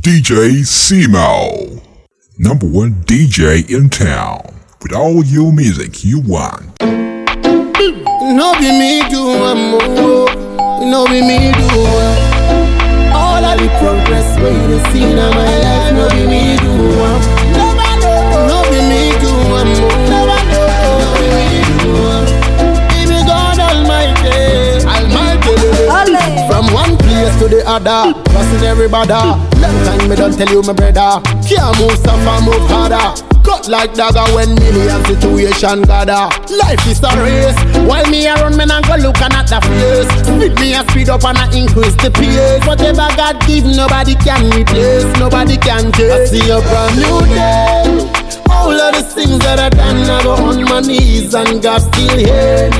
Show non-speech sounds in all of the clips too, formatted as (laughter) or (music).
DJ Simo. Number one DJ in town. With all your music you want. No be me do one. No be me do one. All of the progress we the see in my life. No be me do one. Place to the other, passing everybody. Long time me don't tell you, my brother. Can't move suffer, move harder. Cut like dagger when million situation gather. Life is a race. While me around, me and go looking at the face. Speed me a speed up and I increase the pace. Whatever God give, nobody can replace. Nobody can take. I see a brand new day. All of the things that I done, I go on my knees and God still here.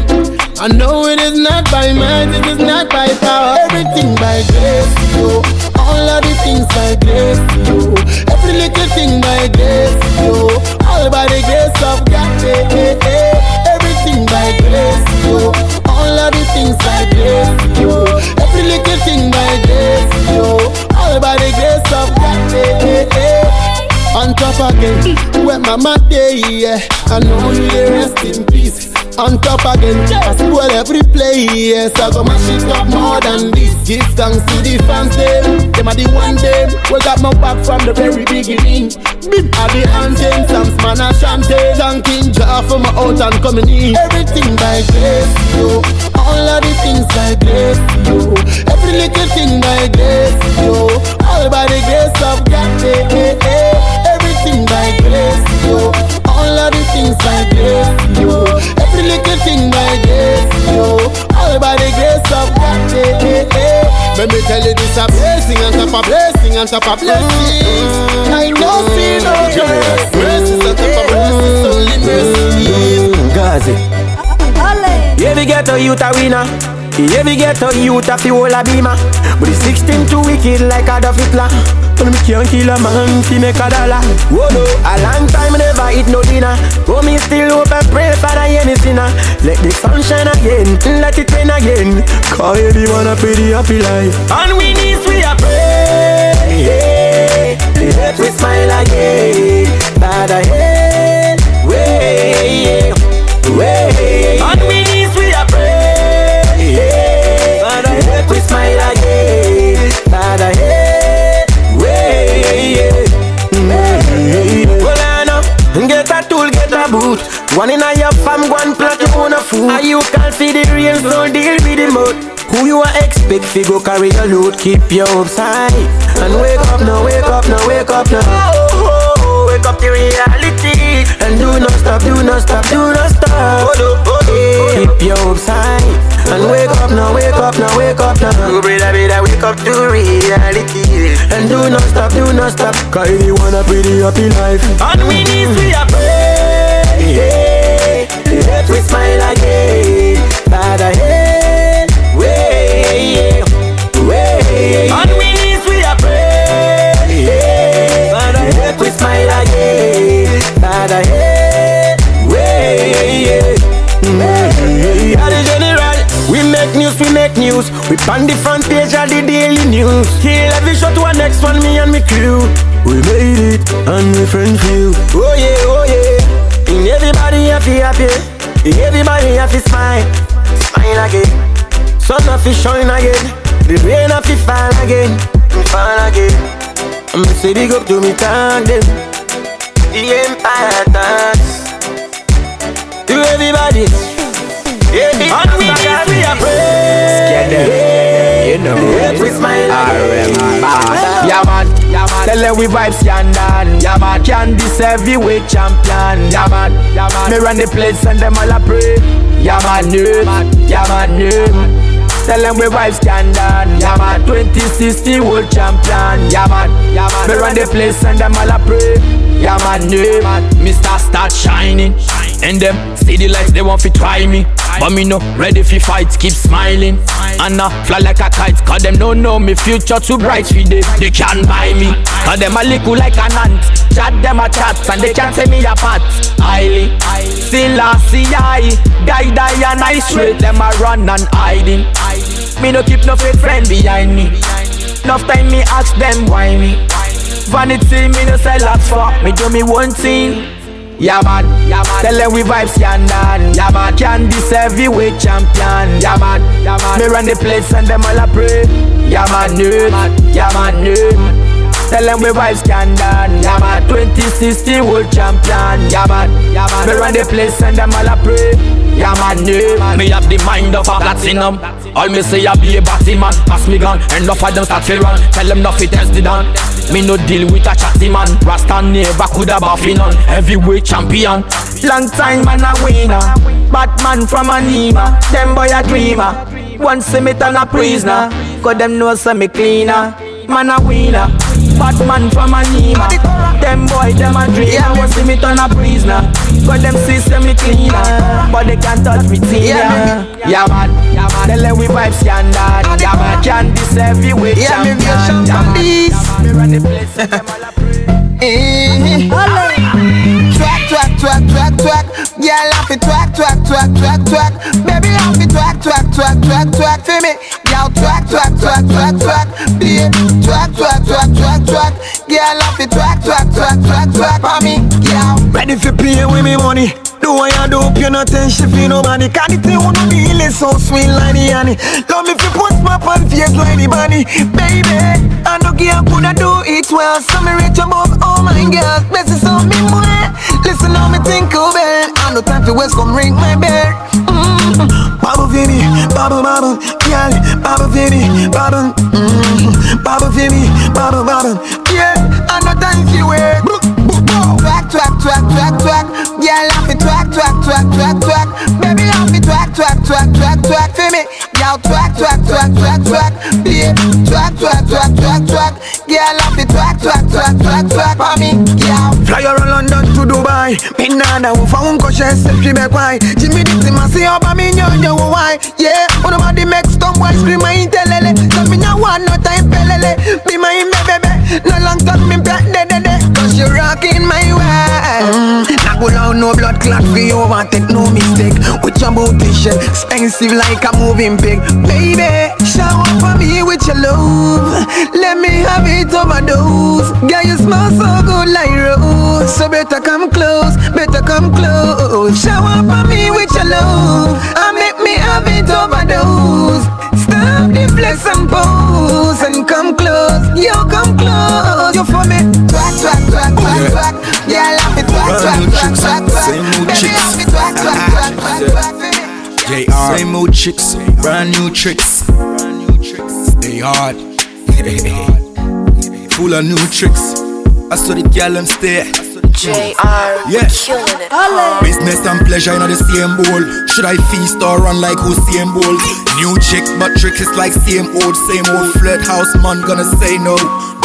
I know it is not by might, it is not by power. Everything by grace, yo. All of the things by grace, yo. Every little thing by grace, yo. All by the grace of God, eh, eh, eh. Everything by grace, yo. All of the things by grace, yo. Every little thing by grace, yo. All by the grace of God, eh, eh, eh. On top again, where mama day, yeah. I know you rest in peace. On top again, I spoil every place. I go mash it up more than this. Give thanks to the fans, them. Them are the one them. We got my back from the very beginning. Bim are the anthem, some man a chanting. Thanking Jah for my out and coming in. Everything by grace, yo. All of the things by grace, yo. Every little thing by grace, yo. All by the grace of God, eh, eh, eh. Everything by grace, yo. All of the things by grace, yo. Every little thing by grace, yo. All by the grace of God, eh, eh, eh. Let me tell you this a blessing on top of blessing on top of blessings. I know see no grace. Blessings on top of blessings, only mercy. Gazi. Every ghetto youth a winner. Every ghetto youth a fi hold a beamer. But the 16 too wicked like Adolf Hitler. But me can't kill a man fi make a dollar. Whoa no, a long time never eat no dinner. But me still hope and pray for the any sinner. Let the sun shine again, let it rain again. Cause everyone a pretty happy life. On we knees we a pray. Let we smile again. Bad ahead, way, way. On we we a we smile again. Bad ahead, eh, eh, way. Eh. Well, I know. Get a tool, get a boot. One in a your fam, one plot your own a food. And you can't feed the real, so deal with the mud. Who you are expect fi go carry your load? Keep your hopes high and wake up now, wake up now, wake up now. Oh, oh, wake up to reality and do not stop, do not stop, do not stop. Keep your hopes high and wake up now, wake up now, wake up now. Oh, brother, brother, wake up to reality and do not stop, do not stop. Cause you want a pretty happy life. On we knees we are pray. Let we smile again. Bad ahead, way, way. On we are pray. Bad ahead, we smile again. Bad ahead, way, the general? We make news, we make news. We on the front page of the daily news. Kill every shot to our next one, me and me crew. We made it, and my friend feel. Oh yeah, oh yeah. And everybody happy, happy. Everybody happy, smile, smile again. Sun to shine again. The rain to fall again, fall again. I'm say big up to me tag them. The empire tax. To everybody. Yeah, and we need we are You know, we smile again. Yeah man, yeah man. Tell them we vibes yandan. Yeah man, can this heavyweight champion. Yeah man, yeah man. Me run the place and them all a pray. Yeah man, yeah, yeah man. Tell them we vibes yandan. Yeah man, 2060 world champion. Yeah man, yeah man. Me run the place and them all a pray. Yeah man, yeah. Mister start shining. And them see the lights, they want to try me. But me no ready for fight, keep smiling. And I fly like a kite, cause them don't know me future too bright for them. They can't buy me, cause them a little like an ant. Chat them a chat, and they can't take me apart. Highly, still I see I, die die and I straight. Them a run and hiding. Me no keep no fake friend behind me. Enough time me ask them why me. vanity, me no say lots for. Me do me one thing. Yeah man, yeah man. Tell them we vibes can done. Yeah man, can this heavyweight champion. Yeah man, yeah man. Me run the place and them all a pray. Yeah man, nerd. Yeah man, nerd. Tell them we vibes can done. Yeah man, 2016 world champion. Yeah man, yeah man. Me run the place and them all a pray. Yeah man, yeah. Me have the mind of a platinum. All me say I be a batty man. Pass me gun, and enough of them start to run. Tell them nothing test the done. Me no deal with a chatty man. Rasta never coulda buffy none. Heavyweight champion. Long time man a winner. Batman from Anima. Them boy a dreamer. One see me turn a prisoner. Cause them know say me cleaner. Man a winner. Batman from Anima. Them boy them a dreamer. One see me turn a prisoner. Cause them say me cleaner. But they can't touch me tina. Yeah man. Yeah man. Tell them we vibes standard. Yeah man. Can this heavyweight Yeah, me champion. a champion man. Me run the place. them all a pray. (laughs) Eh. Twack, twack, twack. Girl, off it, twack, twack, twack, twack, twack. Baby, off it, twack, twack, twack, twack, twack. For me, girl, twack, twack, twack, twack, twack. Babe, twack, twack, twack, twack, twack. Girl, off it, twack, twack, twack, twack, twack. For me, girl. Ready for play with me money. Do what you do, pay no attention for nobody. Cause the thing wanna be so sweet like the honey. Love me if you put my on face like the bunny. Baby, I know girl coulda do it well. So me reach above all my girls. Best is on me more. Listen how me think of it. I no time for West come ring my bell. Mm-hmm. Baba Vinny, Baba Baba, girl, Baba Vinny, Baba, mm-hmm. Baba Vinny, Baba Baba, yeah. Twack, twack, twack. Baby, off it, twack, twack, twack, twack, twack. For me, girl, twack, twack, twack, twack, twack. Babe, twack, twack, twack, twack, twack. Girl, off it, twack, twack, twack, twack, twack. For me, girl. Fly around London to Dubai Pinada ufa unko she sepsi me kwai Jimmy diti masi oba mi nyonyo why Yeah, uno ma di make some boy scream my intelele So me nya want no time pelele Be my baby, no long time me black de de de Cause you rocking my mm, Nah go down no blood clot for you want take no mistake. With your booty shit, expensive like a moving pig. Baby, shower for me with your love. Let me have it overdose. Girl you smell so good like rose. So better come close, better come close. Shower for me with your love. And make me have it overdose. Stop the flex and pose And come close, yo come close. You Same old chicks, brand new tricks. They hard. Full of new tricks. I saw the gal them stay. JR, Yeah. killing it. Business and pleasure in the same bowl. Should I feast or run like Usain Bolt? New chick, but trick is like same old, same old. Flirt house man gonna say no.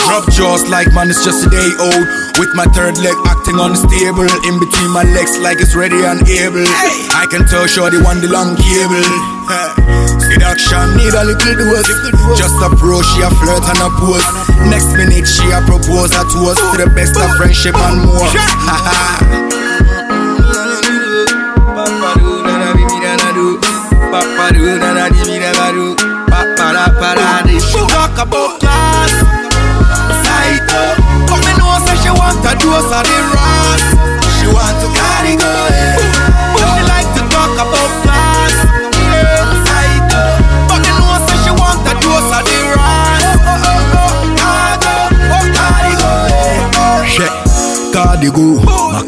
Drop jaws like man, it's just a day old. With my third leg acting unstable. In between my legs like it's ready and able. I can tell Shorty want the long cable. (laughs) Seduction need a little dose. Just approach, she a flirt and a pose. Next minute she a propose a toast to the best of friendship and more. (laughs) (laughs) She talk about the. She want to carry go, she like to talk about yeah. But know say she want dose of the. Oh, oh, oh, oh, carry go, eh. Shit. Cardigo, my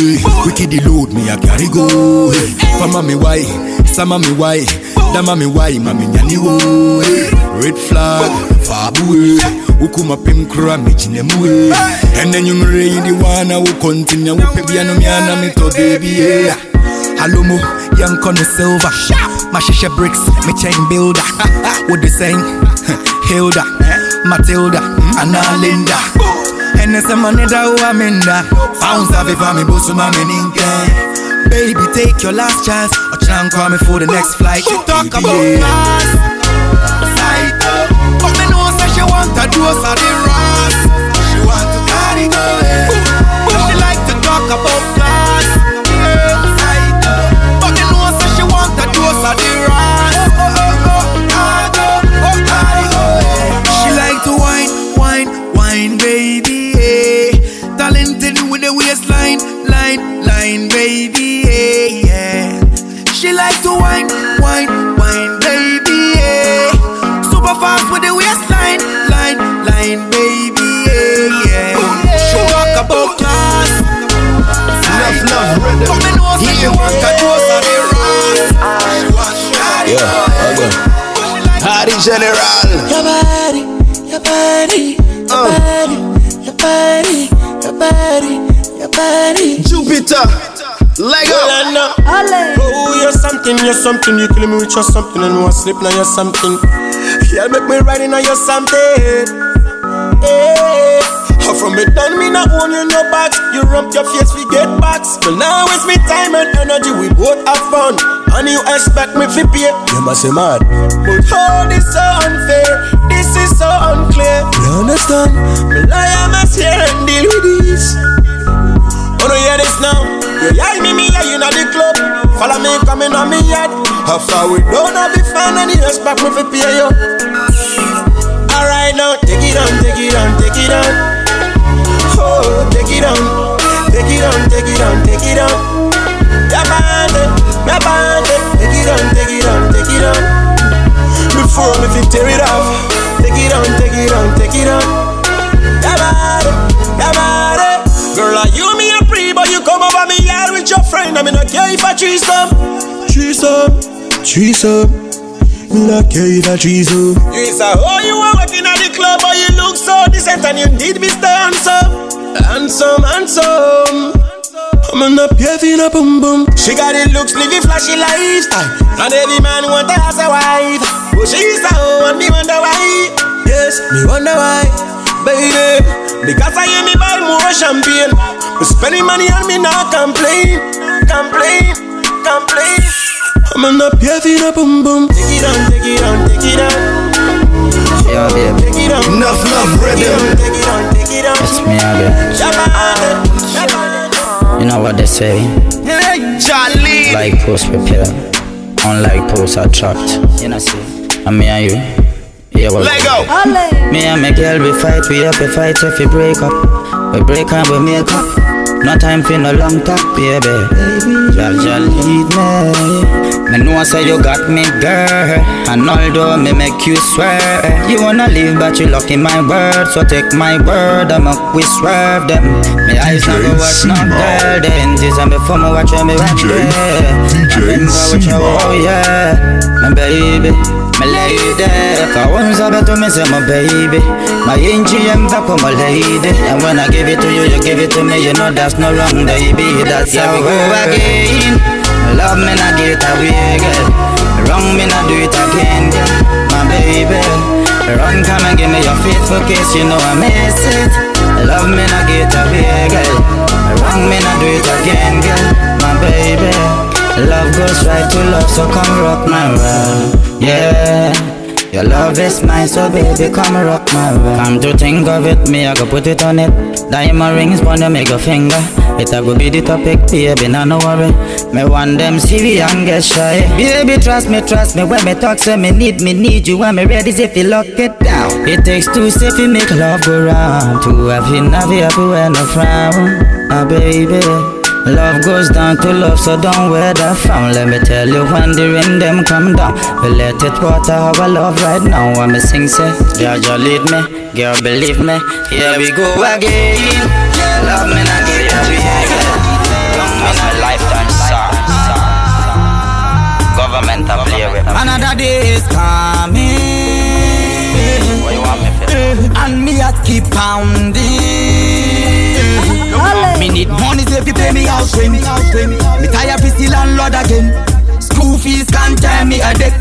eh. Wicked the load, me a carry go. eh. Mommy why, some mommy why, da mommy why, mommy nyani wo. eh. Red flag, fabu, eh. Ukuma pim kura me chine mu. eh. And then you mre the one I will continue. Wupe biano mi ana me to baby, yeah. Alomo, young Connie Silver. Shisha bricks, me chain builder. (laughs) what they saying? (laughs) Hilda, Matilda, Anna Linda. And it's a money that who I'm in that. Bounce have it for me, my meninke. Baby, take your last chance. Or try and call me for the next flight. She talk about class. Dose of the Ross. She want to carry go. But she like to talk about she want a dose of the Ross. She want shawty Yeah, okay. Hardy General. Your body, your body, your uh. body, your body, your body, your body. Jupiter. Lego. Well, I know. Oh, you're something, you're something. You kill me with your something, and one slip now you're something. Yeah, make me ride in on your something. Hey. How from it done, me not own you no back. You rump your face, we get backs. But now it's me time and energy, we both have fun. And you expect me to pay, you must be mad. But how this so unfair, this is so unclear. You understand? Lie, I must hear and deal with this. Oh no, hear this now. You eye me, me, yeah, you know the club. Follow me, coming on me yard. How far we don't have the fun and you expect me to pay you. Alright now, take it on, take it on, take it on. Tear it off, take it on, take it on, take it on. Ya bande, ya bande. Girl, are you me a pre, but you come over me yard with your friend. I mean, I care if I threesome, threesome, threesome. Me not care if I threesome. You is a oh, you are working at the club, but you look so decent and you need Mr. Handsome, handsome, handsome. I'm in a in a boom boom. She got it looks, living flashy life. Aye. And every man want her as a wife. But she's a hoe and me wonder why. Yes, me wonder why, baby. Because I hear me buy more champagne. But spending money on me not complain, complain, complain. I'm in a in a boom boom. Take it on, take it on, take it on. Yeah, babe. Take it on. Enough love, Take it rhythm. on, take it on, take it on. It's me again. Shabbat, shabbat. You know what they say? Charlie. Like post repair, unlike post attract. You know see? And me and you, yeah well. Lego. Me and my girl we fight, we have to fight if we break up. We break and we make up. No time for no long talk, baby. Jal jal lead me. Me know say you got me, girl. And although me make you swear, you wanna leave, but you lucky my word. So take my word, I'ma we swerve them. Me eyes DJ never watch no Simo. girl. The ends and before me watch me one DJ day. DJ Remember what you Simo. oh yeah, my baby. My lady, kawanza beto me say my baby. My inchi emva kwa my lady. And when I give it to you, you give it to me. You know that's no wrong, baby. That's how we go again. Love me not get away, girl Wrong me not do it again, girl My baby Run, come and give me your faithful kiss. You know I miss it. Love me not get away, girl Wrong me not do it again, girl My baby Love goes right to love, so come rock my world. Yeah. Your love is mine, so baby, come rock my world. Come to think of it, me, I go put it on it. Diamond rings, on your make a finger. It a go be the topic, baby, nah no worry. Me want them we and get shy. Baby, trust me, trust me. When me talk, say me need, me need you. When me ready, if you lock it down. It takes two steps to make love go round. Two have you, have you, have you, and no frown. Ah, baby. Love goes down to love, so don't wear that frown. Let me tell you when the rain them come down. We let it water our love right now. When me sing say, girl, you lead me, girl, believe me. Here we go again. Love me not you again. Young me not lifetime song. Government a play with. Another day is coming. What you want me for? And me at keep pounding. Me need money to pay me house rent. Me tired fi still landlord again. School fees can't tell me a debt.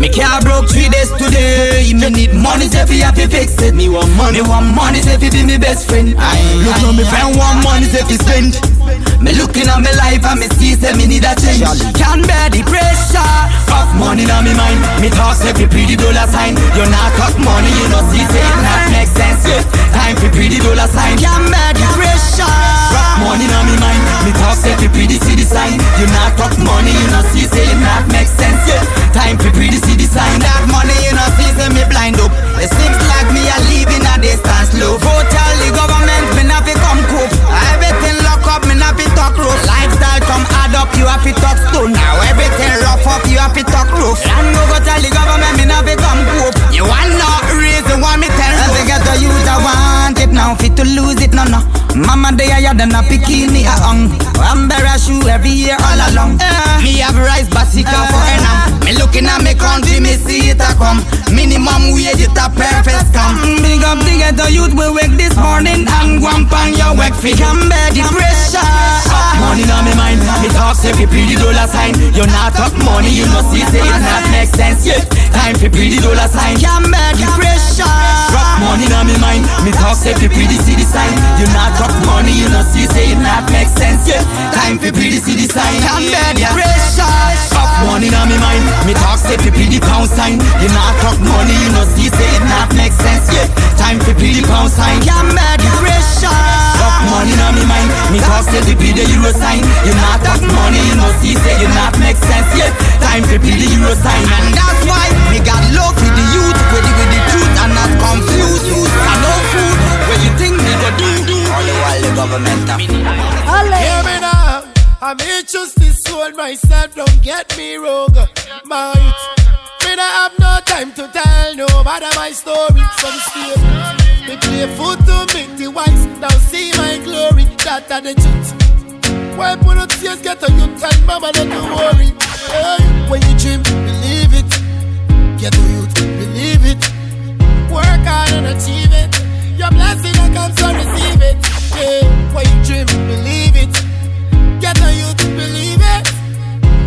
Me car broke three days today. Me need money to fi have to fix it. Me want money, me want money to fi be me best friend. I look now me friend want money to fi spend. Me looking at me life and me see say me need a change. Can't bear the pressure of money on me mind. Me toss every pretty dollar sign. You not talk money, you know see say it not make sense. Yes, time for pretty dollar sign. Can't bear the pressure money on me mind. Me talk say fi pretty see the sign. You not talk money you not see say it not make sense yeah. Time fi pretty see the sign. That money you not see say me blind up. It seems like me a living a distance low Go tell the government me not fi come cope Everything lock up me not fi talk roof. Lifestyle come add up you have fi talk stone. Now everything rough up you have fi talk roof Land go go tell the government me not fi come cope You want no reason why me tell you. I think got the youth I want fit to lose it, no no. Mama they higher than a bikini a hung. Amber shoe every year all along. Uh, me have rice basica uh, for enam. Me looking at me country, me see it a come. Minimum wage it a perfect scam. Big up the ghetto youth we wake this morning and guam pan your work fi come bear the pressure. Money on me mind, me talk say fi pretty dollar sign. You not talk money, you know see say it not make sense yet. Time fi pretty dollar sign, come bear the pressure. Rock money on me mind, me talk say fi pretty see the sign. You not talk money, you know see say it not make sense yet. Time fi pretty see the sign, come bear the pressure. Rock money on me mind, me talk say fi pretty pound sign. You not talk money, you know see say it not make sense yet. Time fi pretty pound sign, come bear the pressure. Rock money on me mind, me talk say fi pretty euro sign. You not talk money, you know see say it not make sense yet. Time fi pretty euro sign, and that's why me got love for the youth, ready with the truth and not confused. The government Hear me now. I'm just this soul myself, don't get me wrong. My me not have no time to tell nobody my story. Some stay. Me play foot to make the wise. Now see my glory. That are the truth. Why put up tears, get a you tell mama don't to worry. Hey, when you dream, believe it. Get a youth, believe it. Work hard and achieve it. Your blessing that comes, so receive it. Yeah, when you dream, believe it. Get a youth, believe it.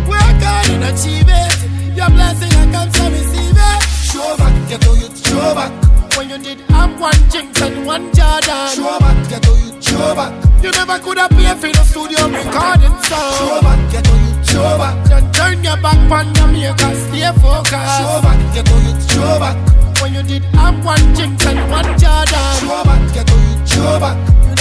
Work hard and achieve it. Your blessing that comes, so receive it. Show back, get a youth, show back. When you did have one jinx and one Jordan. Show back, get a youth, show back. You never could have paid for the studio recording sound. Show back, get a youth, show back. Don't turn your back on the maker, stay focused. Show back, get a youth, show back. When you did have one jinx and one Jordan. Show back, get a youth, show back.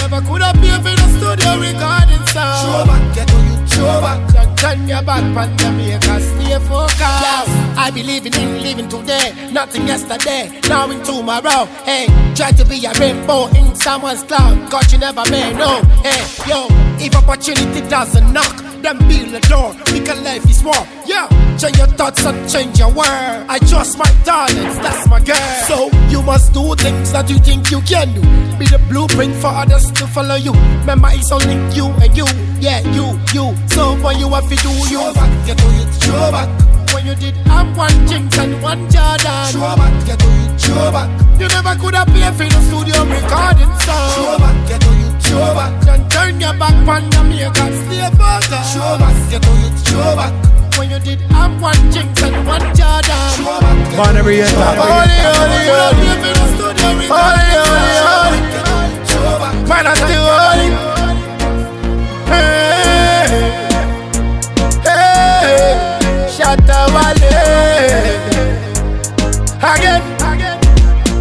You never could have paid for the studio recording sound. Show back, get a youth, show back. Turn your back on maker, stay focused. I believe in in living today, nothing yesterday, now in tomorrow. Hey, try to be a rainbow in someone's cloud, God you never may know. Hey, yo, if opportunity doesn't knock, then build a door, because life is war. Yeah, change your thoughts and change your world. I trust my talents, that's my girl. So you must do things that you think you can do. Be the blueprint for others to follow you. Remember, it's only you and you. Yeah, you, you. So when you have to do you, show back, get to it, show back. When you did have one jinx and one Jordan. Show back, get to it, show back. You never could have paid for the studio recording sound. Show back, get to it, show back. Then turn your back on the maker, stay focused. Show back, get to it, show back. When you did have one jinx and one Jordan. Show back, get Born every year, Holy, holy, holy, holy, holy, holy. Man, I still holy. Hey, Again,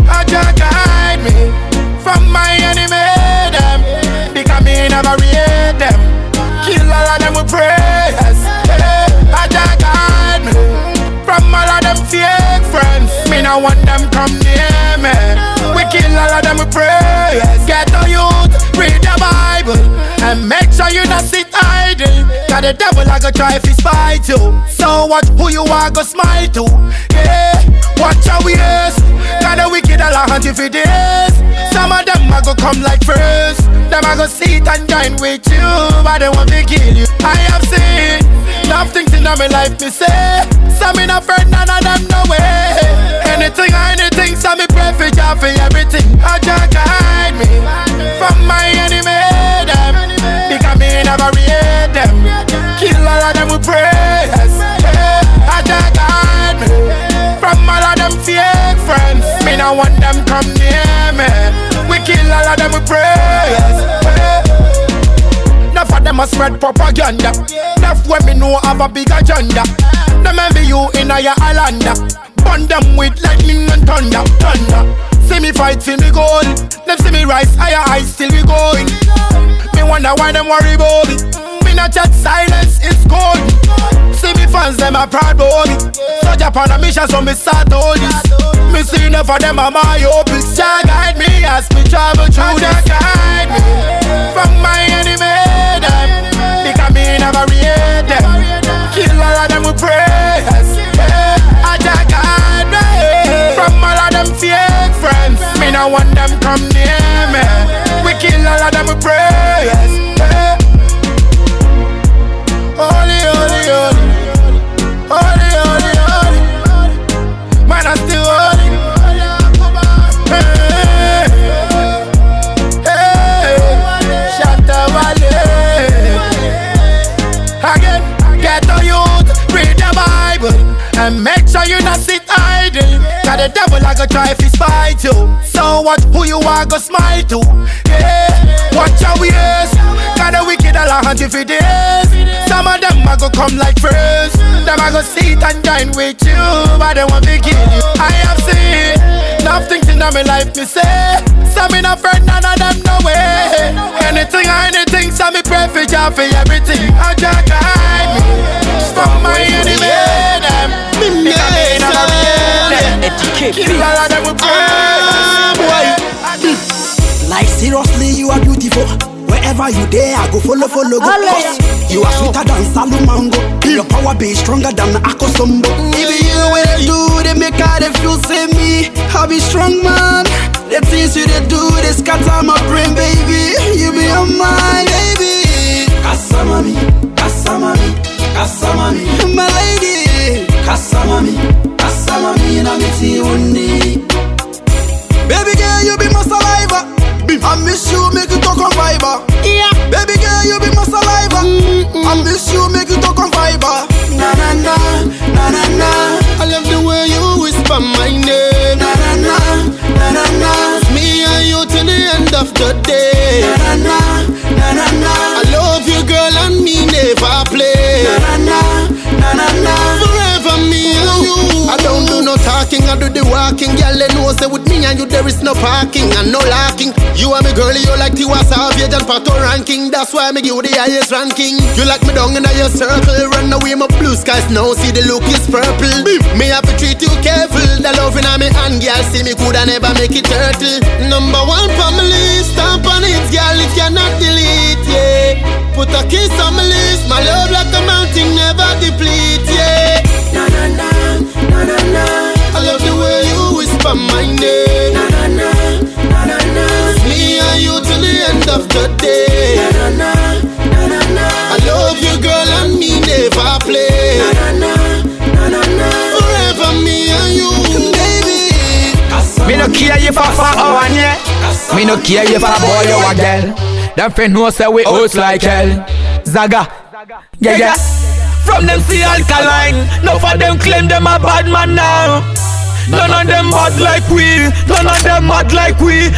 Aja guide me from my enemy, them. Because me never read them. Kill all of them with prayers. Hey, Aja guide me from all of them fake friends. Me no want them come near me. We kill all of them with prayers. Get a youth, read the Bible, and make sure you not idle. Cause the devil I go try if he spite you. So watch who you are go smile to. Yeah, watch your ears. Cause the wicked all a hunt you for days. Some of them I go come like first. Them I go sit and dine with you, but they want to kill you. I have seen enough things in my life to say. Some in a friend, none of them no way. Anything, anything, some me pray for job for everything. I just A spread propaganda. Enough me know have a big agenda. Them envy you in a your island. Burn them with lightning and thunder, thunder. See me fight, see me goal. Them see me rise higher, I still be going. Me wonder why them worry about me. Me not chat silence, it's gold. See me fans, them a proud me. So Japan a mission, so me start all this. Me see enough of them a my opus. Jah guide me as me travel through this. guide me from my enemy. Them because me never read them. Kill all of them with prayers. I just guide me from all of them fake friends. Me no want them come near me. We kill all of them with prayers. Holy, holy. Holy, the devil I go try if he spite you. So what, who you are go smile to? Yeah, watch your ears. Cause the wicked all a you for days. Some of them I go come like first. Them I go sit and dine with you. But they want to kill you. I have seen enough things in my life me say. Some in a friend, none of them no way. Anything anything, some me pray for job for everything. I just guide me from my Kill all of them with praise. Like seriously, you are beautiful. Wherever you there, I go follow, follow, go. Cause you are sweeter than Salumango. Your power be stronger than Akosombo. Even you when they do, they make how they feel, say me. I be strong man. The things you they do, they scatter my brain, baby. You be on my baby. Kasamami, Kasamami, Kasamami, my lady. Kasamami, Kasamami, na miti uni. Baby girl, you be my saliva. I miss you, make you talk on fiber. Yeah. Baby girl, you be my saliva. I miss you, make you talk on fiber. Na na na, na na na. I love the way you whisper my name. Na na na, na na na. Me and you till the end of the day. Na na na, The. Girl, they know say with me and you there is no parking and no lacking. You and me girl, you like Tiwa Savage and Patoranking. That's why me give you the highest ranking. You like me down in your circle, run away my blue skies now. See the look is purple. Me have to treat you careful. The loving on me hand, girl, see me coulda never make it turtle. Number one family, stamp on it, girl, it cannot delete. Yeah, put a kiss on my list. My love like a mountain, never deplete. You my name. Na na na, na na na. Me and you till the end of the day. Na na na, na na na. I love you, girl, and me never play. Na na na, na na na. Forever me and you, baby. Me no care if I fat or one yeah. Me no care if I boy or a girl. Them friend know say we oh, oats like hell. Zaga, yeah yeah. From them see alkaline, no for them claim them a bad man now. None of them bad like we, none of them mad like we.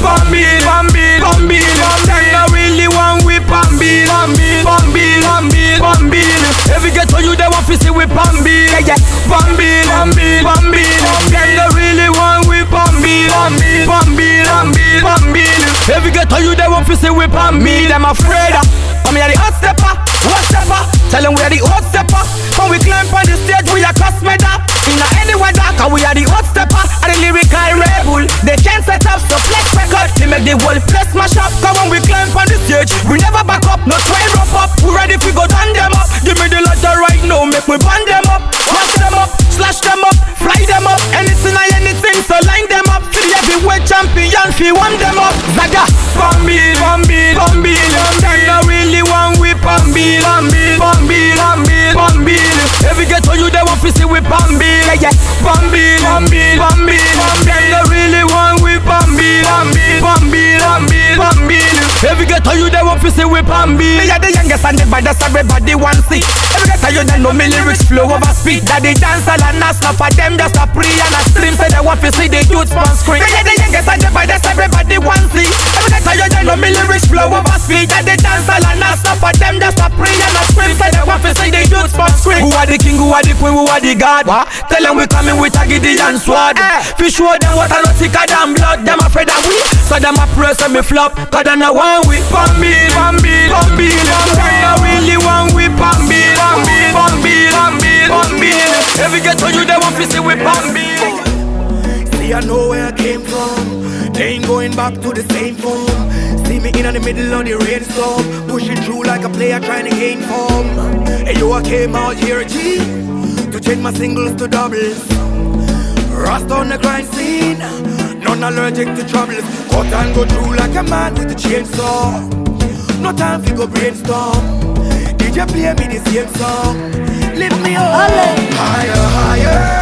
Bambi, Bambi, Bambi, Them no really want we Bambi, Bambi, Bambi, Bambi, Bambi. Every get to you they want to see we Bambi, yeah yeah. Bambi, Bambi, Bambi. Them no really want we Bambi, Bambi, Bambi, Bambi, Bambi. Every get to you they want to see we Bambi. Them afraid. Come here the hot stepper, stepper. Tell them we are the hot stepper. When we climb on the stage we are cross medal. In any weather, cause we are the hot stepper and the lyrical rebel. They can't set up so flex record. They make the whole place mash up. Cause when we climb on the stage, we never back up. No try rough up. We ready if we go down them up. Give me the letter right now, make me band them up. Mash them up, slash them up, fly them up. Anything or anything, so line them up. To the heavyweight champion, fi one them up. Zaga, Bambi, Bambi, Bambi. Them no really want we Bambi, Bambi, Bambi, Bambi, Bambi. Every get to you, they want to see we Bambi. Yeah, yeah. Bambi, Bambi, Bambi. Them no really want we Bambi, Bambi, Bambi, Bambi, Bambi. Every get to you, they want to see we Bambi. Me are the youngest and the baddest, everybody want see. Every get to you, they know me lyrics flow over speed. That they dance all and stop for them, just a pre and a stream. Say they want to see the youth on screen. Me are the youngest and the baddest, everybody want see. Every get to you, they know me lyrics flow over speed. That they dance all and stop for them, just a pre and a stream. Say they want to see the youth on screen. Who are the king, who are the queen, who are the god? What? Tell them we coming with a Gideon sword. Eh. Fi show them what I know thicker than blood. Them afraid of we, so them a press and me flop. Cause they no want we. Bambi, Bambi, Bambi, Bambi. They really want we. Bambi, Bambi, Bambi, Bambi, Bambi. Every get to you, they want to see we Bambi. See, I know where I came from. They ain't going back to the same form. See me in the middle of the rainstorm. Pushing through like a player trying to gain form. Hey, yo, I came out here, G, to change my singles to doubles. Rust on the grind scene. No none allergic to troubles. Cut and go through like a man with a chainsaw. No time for go brainstorm. DJ play me the same song. Lift me up higher, higher.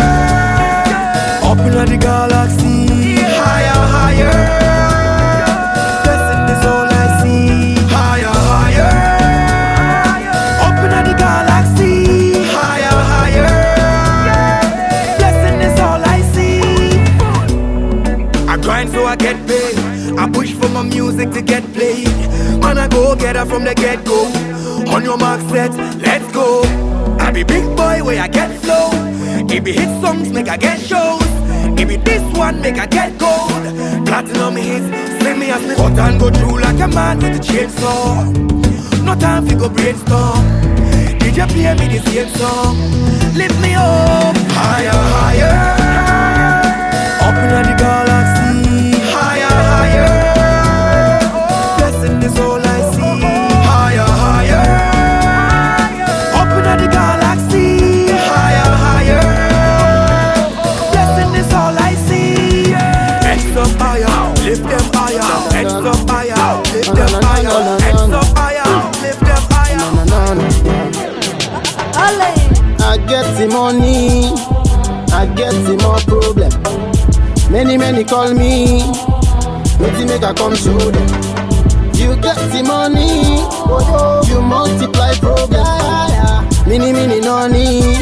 Up in the galaxy, music to get played. Man, I go get her from the get go. On your mark, set, let's go. I be big boy where I get flow. It hit songs, make I get shows. It this one, make I get gold. Platinum hits, send me as me cut and go through like a man with a chainsaw. No time for go brainstorm. Did you play me the same song? Lift me up higher, higher. Up in the galaxy, Many, many call me, waiting make I come through them. You get the money, you multiply problem. Mini, mini, noni.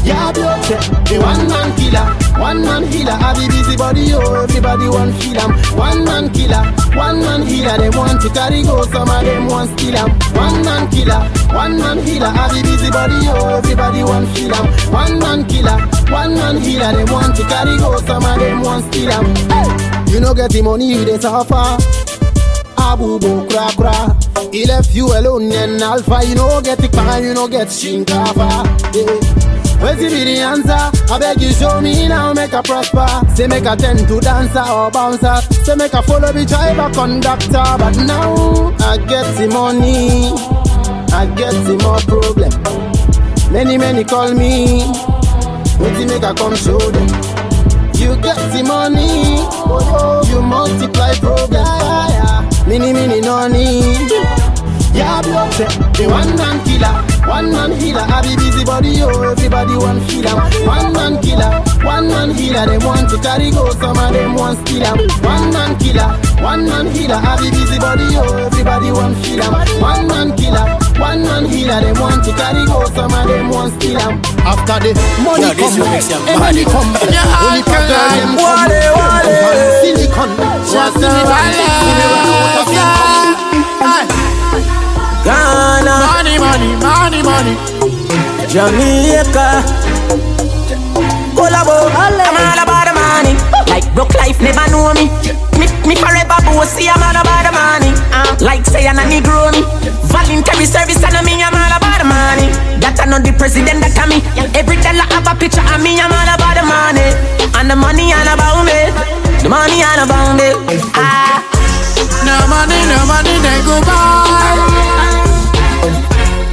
Yeah, be okay. The one man killer, one man healer. I be busy body, oh, everybody want feel. One man killer, one man healer. They want to carry go, some of them want steal. One man killer, one man healer. I be busy body, oh, everybody want feel. One man killer, one man healer. They want to carry go, some of them want steal. Hey. You no get the money, you dey suffer. Abubo cra cra. He left you alone and alpha. You no get the pan, you no get shinkafa. Yeah. Where's the the answer? I beg you show me now, make a prosper. Say make a tend to dancer or bouncer. Say make a follow the driver conductor. But now I get the money, I get the more problem. Many many call me, waiting make I come show them. You get the money, you multiply problem. Mini mini noni. Yeah, upset. The one man killer, one man healer. I be busy body, oh, everybody want am. One man killer, one man healer. They want to carry go, some of them want steal am. One man killer, one man healer. I be busy body, oh, everybody want am. One man killer, one man healer. They want to carry go, some of them want steal am. After the money come, eh, money come, only for girl them Wale, wale. Silicon, just Ghana, Money, money, money, money. Jamaica. Collabo, I'm all about the money. Like broke life never know me. Me, me forever bossy, I'm all about the money. Uh, like say I'm a Negro me. Voluntary service and me, I'm all about the money. That I know the president that me. Every dollar have a picture of me, I'm all about the money. And the money all about me. The money all about me. Ah. No money, no money, they go by.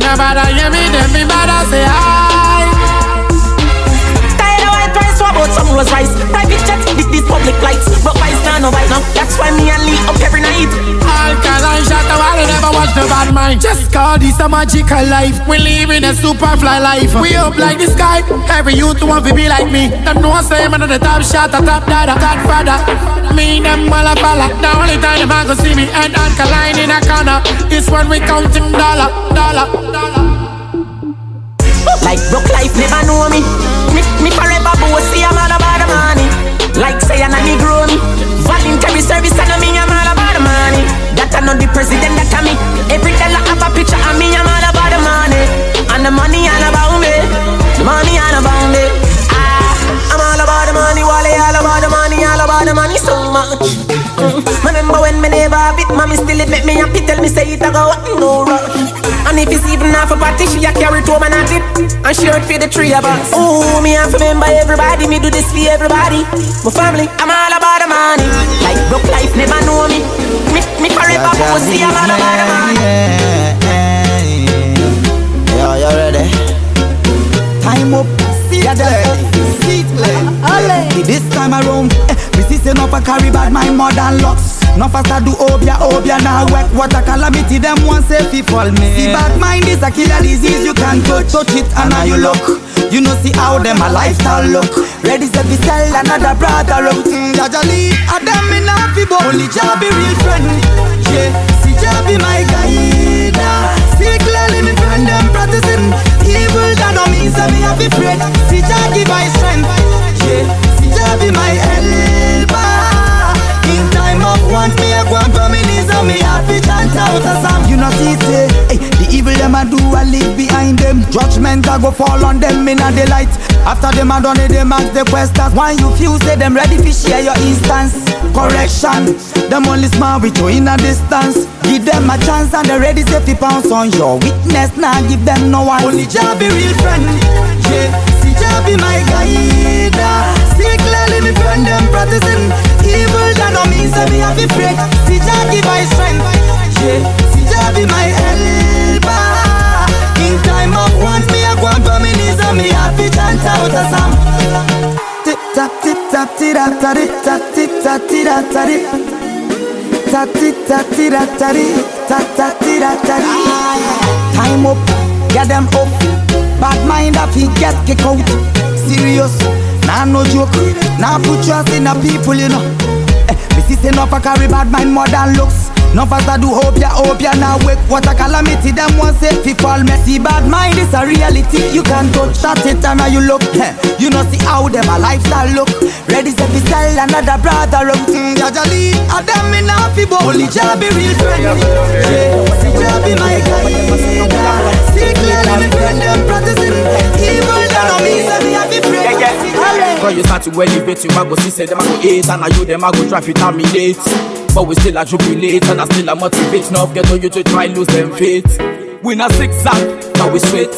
Nobody hear me, then me better say hi. White rice, what about some rose rice? Private jet, this, this public lights. But vice now, no vice now. That's why me and Lee up every night. All cause oh, I shot the wall, never watch the bad mind. Just call this a magical life. We live in a super fly life. We up like the sky. Every youth want to be like me. Them know I say man on the top shot, a top dada, godfather. Me them all a fella. The only time them a go see me and alkaline in a corner. This when we counting dollar, dollar, dollar. Like broke life never know me. Me, me forever bossy, I'm all about the money. Like say I'm a Negro me. Voluntary service and me, I'm all about the money. That I know the president that I me. Every dollar have a picture of me, I'm all about the money. And the money all about me. Much. Mm. Remember when me never have it, mommy still it make me happy. Tell me say it a go no rush. And if it's even half a party, she a carry two man at it And share it for the three of us Ooh, me have to remember everybody Me do this for everybody My family, I'm all about the money Like broke life never know me Me, me forever pussy, I'm all about the money Yeah, you ready? Time up, them sweet. This time around, eh, me see say no for carry bad my modern locks. No faster do obia, obia now work. What a calamity, them one say fi fall me. See bad mind is a killer disease, you can touch, touch it and now you look. You know see how them a lifestyle look. Ready to be sell another brother out. Mm, Jajali, a them me not fi but only Jah be real friend. Yeah, see Jah be my guide. See clearly me friend them practicing evil that no mean say me have. See Jah give my strength. Yeah, see Jah be my helper. In time of want me a go and for me knees and me happy chant out a You know see say, eh? hey, the evil them a do I leave behind them. Judgment a go fall on them in a delight After them a done it them ask the questions. Why you feel say them ready to share your instance. Correction, them only smile with you in a distance. Give them a chance and they ready to pounce on your witness Now nah, give them no one. Only Jah be real friend, yeah. See Jah be my guide. See clearly me friend them practicing evil. That no mean say me have fret See Jah give my strength. Yeah, see Jah be my helper Time of want me a go and for me knees and me to chant out a song. Tip tap tip tap tira tari tap tip tap tira tari Tap tip tap tira tari tap tap tira tari Time up, get them up Bad mind up, he get kick out. Serious, nah no joke. Nah put trust in the people, you know eh, Me see say no for carry bad mind more than looks. No faster do hope ya, hope ya now wake. What a calamity, them want say fi fall. Me See bad mind is a reality. You can touch that it and now you look. Eh, (laughs) You know see how them a lifestyle look. Ready to fi sell another brother out mm, Jajali, a them in a fi but Only Jah be real friend. Yeah, See Jah be my guide. See clearly me friend them practicing. Evil Cause you start to elevate, you a go see say them a go hate And now you them a go try to terminate. But we still a jubilate and I still a motivate. Now get on you to try lose them faith. We not zigzag, now we sweat.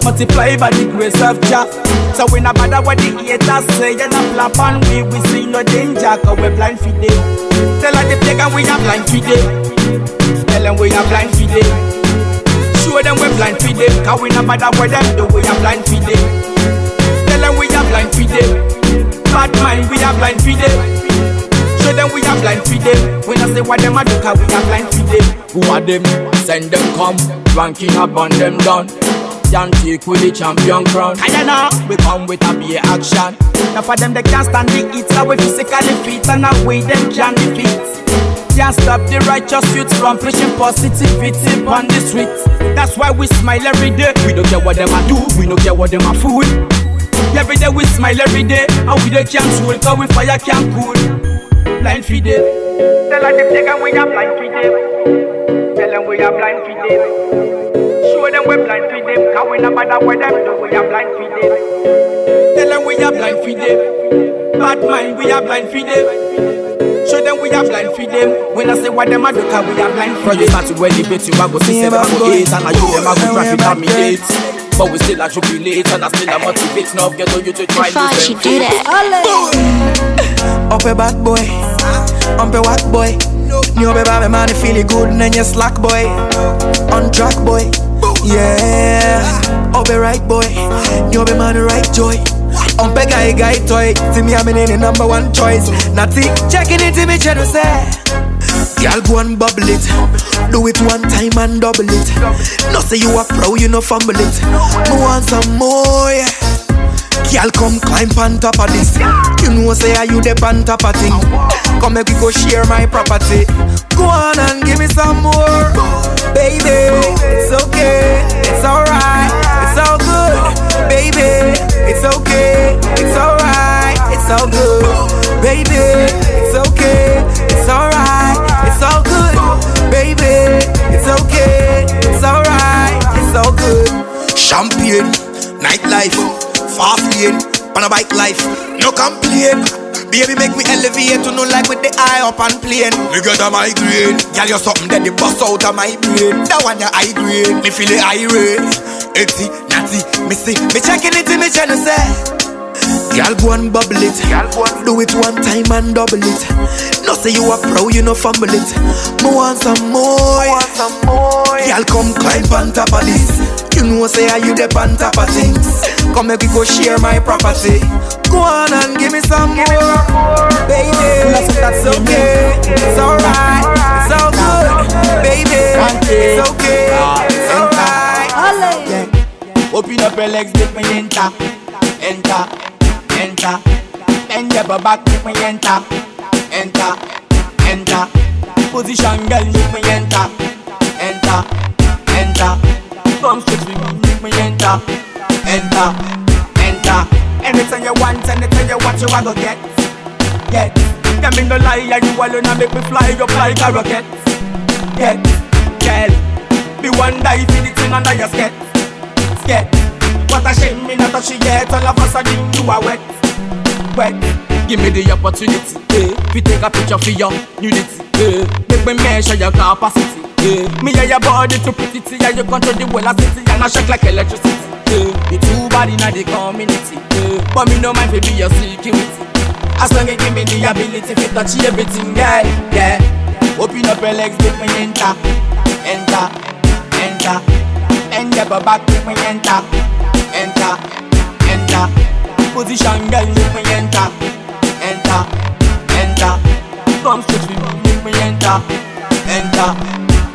Multiply by the grace of Jah. So we not bother what the haters say. And a flap and we, we see no danger Cause we blind for them Tell her the pagan we are blind for them Tell them we are blind for them Show them we blind for them Cause we not bother what them do. We are blind for them blind for them Bad mind we are blind for them Show them we are blind for them When I say what them a do cause we are blind for them Who are them? Send them come. Ranking up on them down Can't take with the champion crown. Kaya now We come with a beer action. Now for them they can't stand the heat. So we physically fit And we them can defeat. Can't stop the righteous youths from preaching positivity on the street. That's why we smile every day. We don't care what them a do, we don't care what them a fool. Every day we smile every day, and we they can't cool, cause we fire can't cool. Blind feed them. Tell them they can we are blind feed them. Tell them we are blind feed them. Show them we blind feed them, cause we not bother what them do, we are blind feed them. Tell them we are blind feed them. Bad mind, we are blind feed them. Show them we are blind feed them. When I say what them a do, cause we are blind feed them. From you start to elevate, you a go see them a go hate, and I you them a go try to terminate. But we still a jubilate, and I still a motivate. Now get on you to try Fine, lose she them do that. (laughs) Up a bad boy, up a what boy. New baby, my man, feel it good, and you slack boy. On track boy, yeah. Up a right boy, new baby, man, right joy. Um, pe guy, guy toy. See me, I'm in the number one choice. Natty, checking it, to me check to say. Y'all go and bubble it. Do it one time and double it. No say you a pro, you no fumble it. Me want some more, yeah. Girl, come climb on top of this. You know, say are you the on top of thing. Come make we go share my property. Go on and give me some more, baby. It's okay, it's alright, it's all good, baby. It's okay, it's alright, it's all good, baby. It's okay, it's alright, okay, it's alright, it's all good. Champagne, nightlife, fast lane, on a bike life, no complain. Baby, make me elevate to no like with the eye up and plane. Me get a migraine. Girl, you're something that the bust out of my brain. That one you high grade. Me feel it irate. Itty, natty, me see. Me checking it, me trying say. Girl, go and bubble it. Do it one time and double it. No say you a pro, you no fumble it. Me want some more. Want some more. Girl, come climb on top of this. You know say I you the on top of things. Come make we go share my property. Go on and give me some more, baby. That's okay. It's alright. It's all good, baby. It's okay. It's alright. Yeah. Open up your legs, make me enter, enter, enter. Bend your back, make me enter, enter, enter. Position, girl, make me enter, enter, enter. Come straight with me, make me enter, enter, enter. Anything you want, anything you want, you a go get, get. Them me no lie, you alone and make me fly up like a rocket, get, girl. Me one die for the thing under your skirt, skirt. A me not it yet. All of a sudden you are wet, wet. Give me the opportunity, eh? We take a picture for your unity, eh? Make me measure your capacity, eh? Me and your body too pretty, and you control the whole city, and I shock like electricity, eh? The two body in the community, eh? But me no mind to be your security. As long as give me the ability to touch everything, yeah, yeah. Open up your legs, make me enter, enter, enter. Bend your back, make me enter, enter, enter. Position, girl, make me enter, enter, enter. Come straight me, make me enter, enter,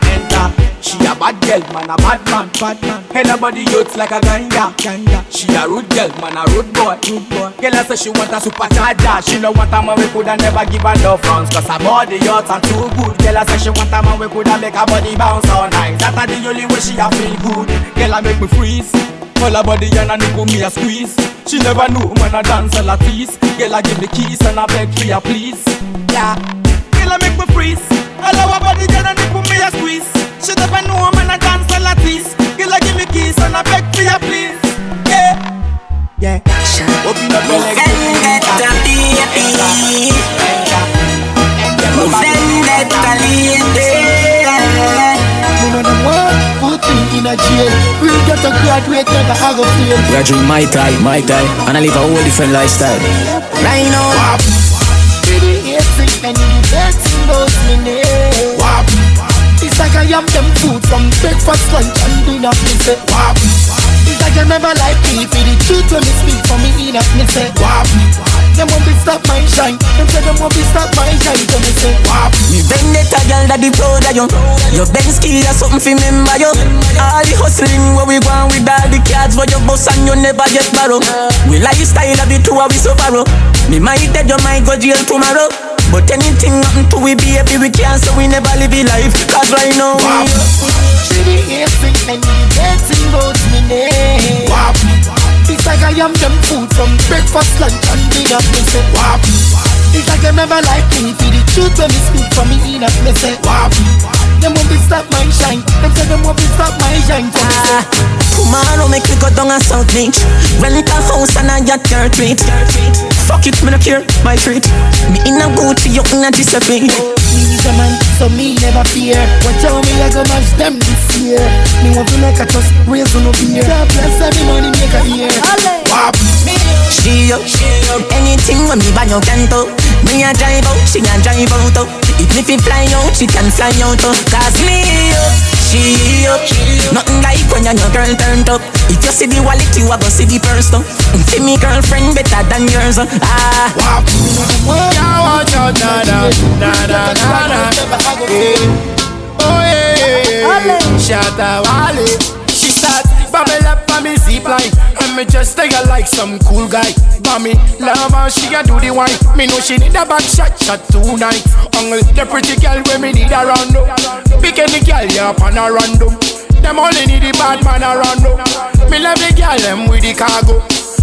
enter. She a bad girl, man, a bad man, bad man. Nobody youth like a ganja, ganja. She a rude girl, man, a rude boy, rude boy. Girl, I say she want a supercharger. She no want a man we coulda never give her love rounds, cause her body hot and too good. Girl, I say she want a man we coulda make her body bounce all night. That a the only way she a feel good. Girl, I make me freeze. All her body and a nipple me a squeeze. She never knew man a dance all a tease. Girl, I give the keys and I beg for ya please. Yeah. Girl, I make me freeze. All her body and a nipple me a squeeze. She never know man a dance all a tease. Girl, I give me keys and I beg for ya please. Yeah. Yeah. Open up your legs. Vendetta. Vendetta, know the one good thing in a jail. Real get to graduate, never have a fail. We are doing my type, my type, and I live a whole different lifestyle. Right now, Baby, hating and you dancing about me name. It's like I am them food from breakfast, lunch and dinner. Me say, wap. It's like you never like me for the truth when me speak for me in Me say, wap. Them won't be stop my shine. Them say them won't be stop my shine. So me say, wap. me vendetta girl that the proud of you. Your Benz key or something fi remember you. All the hustling where we going with all the cards for your boss and you never get borrow. We lifestyle of the two of we so borrow. Me might dead, you might go jail tomorrow. But anything happen to we baby, we can't so we never live a life. Cause right now we Baby, hating and you dancing about me name. Like I am them food from breakfast, lunch and dinner. Me say, wap. It's like you never like me for the truth when me speak for me in Me say, wap. Them won't be stop my shine. Them say them won't be stop my shine. Me say, Tomorrow make we go down a South Beach Rent a house and a yacht car treat Fuck it, me no care, my treat Me in a Gucci, you in a Giuseppe me is a man, so me never fear. Watch how me I go mash them this year. Me want to make a trust, raise no beer. God bless every money make a year. Wap. She up, anything when me buy you can do Me a drive out, she a drive out oh. Even if he fly out, she can fly out oh. Cause me up, she up Nothing like when your girl turned up If you see the wallet, you a go see the purse oh. See me girlfriend better than yours oh. Ah. Yeah. Oh yeah, yeah, yeah. Shatta Wale. She start bubble up on me zip line And me just her like some cool guy. Me love her, she a do the wine. Me know she need a back shot, shot tonight. Only the pretty girl when me need a round up Pick any girl, yeah, on a random. Them only need the bad man around Me love the girl, them with the cargo.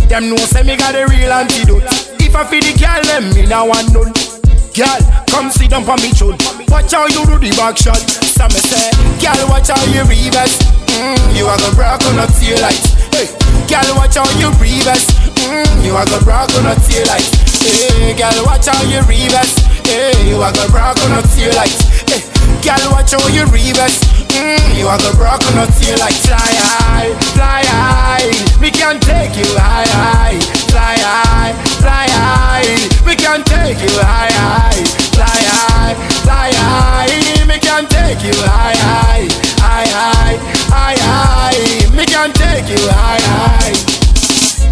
Them know say me got the real antidote. If I feed the girl, them me nah want none Girl, come sit down for me chud. Watch how you do the back shot. So me say, girl, watch how you reverse. Mm, You a go broke on a tail light. Hey, girl, watch how you reverse. Mm, You a go broke on a tail light. Hey, girl, watch how you reverse. Hey, you a go broke on a tail light. Hey, girl, watch how you reverse. Mm, You a go broke on a tail light. Fly high, fly high. We can take you high, high Fly high, fly high. We can take you high, high, fly high, fly high. We can take you high, high, high, high, high, high. We can take you high, high.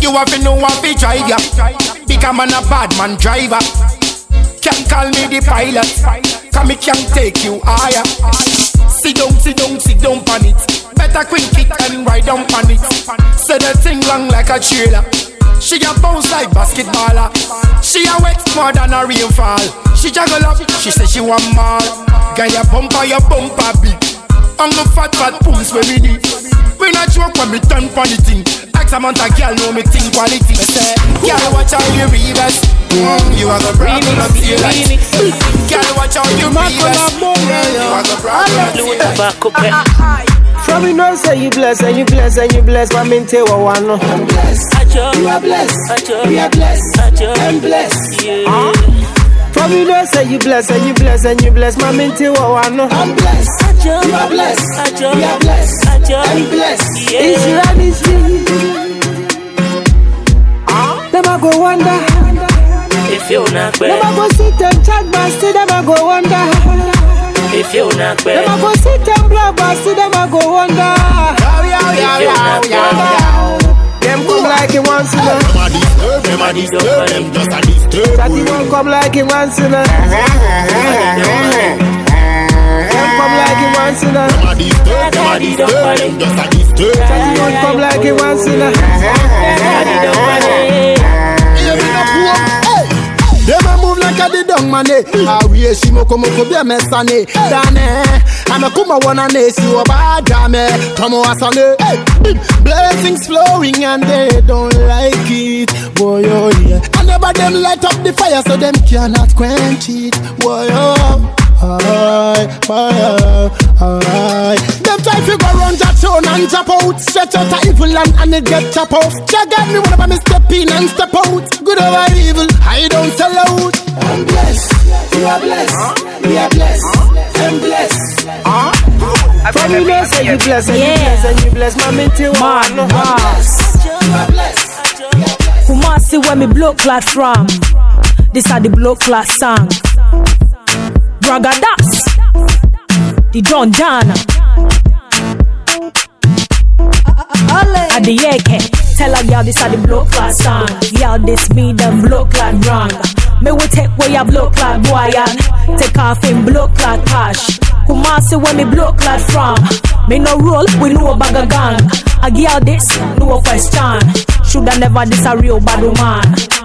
You have to know what we drive ya. Become an a bad man driver. Can't call me the pilot, cause me can take you higher. Sit down, sit down, sit down on it. Better quick kick and ride down on it. So the thing long like a trailer. She a bounce like basketballer. She a wet more than a rainfall. She juggle up, she say she want more. Girl, your bumper, your bumper big. I'm the fat, fat pumps when we need. We not joke when me turn funny thing. X amount of girl know me think quality. Me say, girl, watch how you reverse. Mm, you are the problem of your life. Girl, watch how you reverse. You are the problem of From you know say you bless and you bless and you bless, but me tell what one. I'm blessed. You are blessed. We are blessed. I'm blessed. Huh? From you know say you bless and you bless and you bless, my me tell what one. I'm blessed. You are blessed. We are blessed. I'm blessed. It's you and it's. Them a go wonder. If you're not Them bad, a go sit and chat, but still them a go wonder. If you not well. Them a go sit and blab, but still them a go wonder. if you not bad, Them come like it once in a. them a disturb them, just a disturb. Chatty won't come like it once in a. Them come like it once in a. Them a disturb, them a disturb them, just a disturb. Chatty won't come like it once in Them like a the dung man eh. Moko moko be mesane. Eh? Dane, eh? I'm a kuma wanna ne eh, si wa ba jame. Come on asane. Blessings flowing and they don't like it. Boy oh yeah. I never them light up the fire so them cannot quench it. Boy oh. Alright, fire, alright. Them try to go run that tune and drop out. Stretch out a evil land and it get chop off. Check out me whenever me step in and step out. Good over evil, I don't sell out. I'm blessed, you are blessed, we are blessed, I'm blessed. From you know say you bless and you bless and you bless, my me tell what no. Kumasi where me blood clot from. This are the blood clot song. Bragadas. The Don Dana. At the AK. Tell a girl this are the blood clot song. Girl this me them blood clot wrong. Me we take away your blood clot boy and take off in blood clot cash. Kumasi where me blood clot from. Me no roll, we a bag of gang. A girl this, no question. Shoulda never this a real bad man.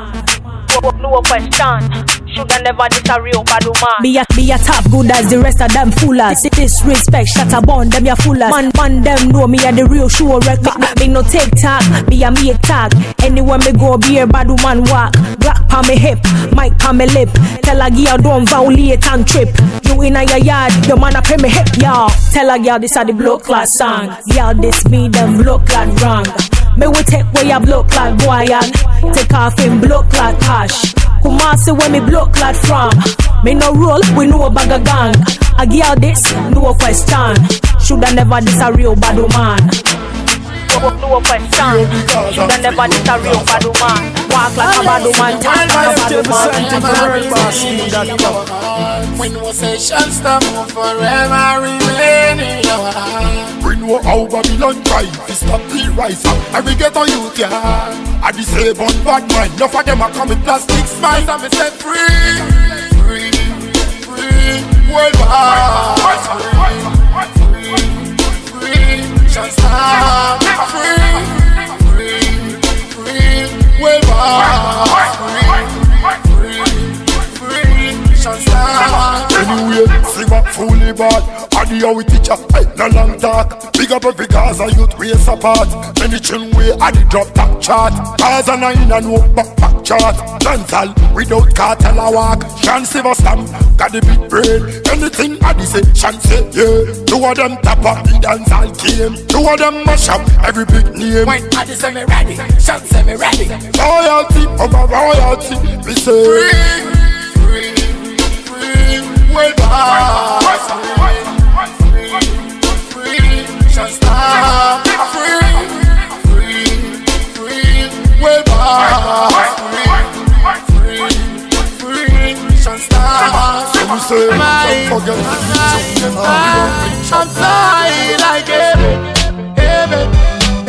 No question. Shoulda never this a real bad man. Be a be a top good as the rest of them foolers. Disrespect, shut up on them ya foolers. Man man them know me a the real show record. Me, me no take talk, me a me a tag. Anywhere me go, be a bad man walk. Black pa me hip, mic pa me lip. Tell a girl don't violate and trip. You in a your yard, your man a pay me hip, y'all. Tell a girl this a the blood class song. Y'all this me them blood clad wrong. Me we take away your blood clot boy and take off in blood clot cash. Kumasi where me blood clot from. Me no roll, we know a bag of gang. A girl this, no question. Shoulda never this a real bad man. No question. Shoulda never this a real bad man. Walk like a bad man, talk like a bad man. When no session stop, forever remain in your heart. We know how Babylon try to stop the rise up. I will get on you, yeah. I disable on bad mind. Enough of them are coming plastic smiles. I'm set free, free, free, worldwide. How we teach ya, hey, no long talk. Big up every Gaza youth race apart. Any tune way, Adi drop top chart. Gaza nine and no back back chart. Dancehall without Kartel a walk. Shan Silver Stamp, got the big brain. Anything Adi say, Shan say, yeah. Two of them tap up the dancehall game. Two of them mash up every big name. When Adi say me ready, say me ready. Royalty over royalty, me say. Free, free, free, worldwide. Shall stop. Free, free, free, way back. Free, free, free, shall stop. So we say, don't forget I'm sorry, like heaven, heaven,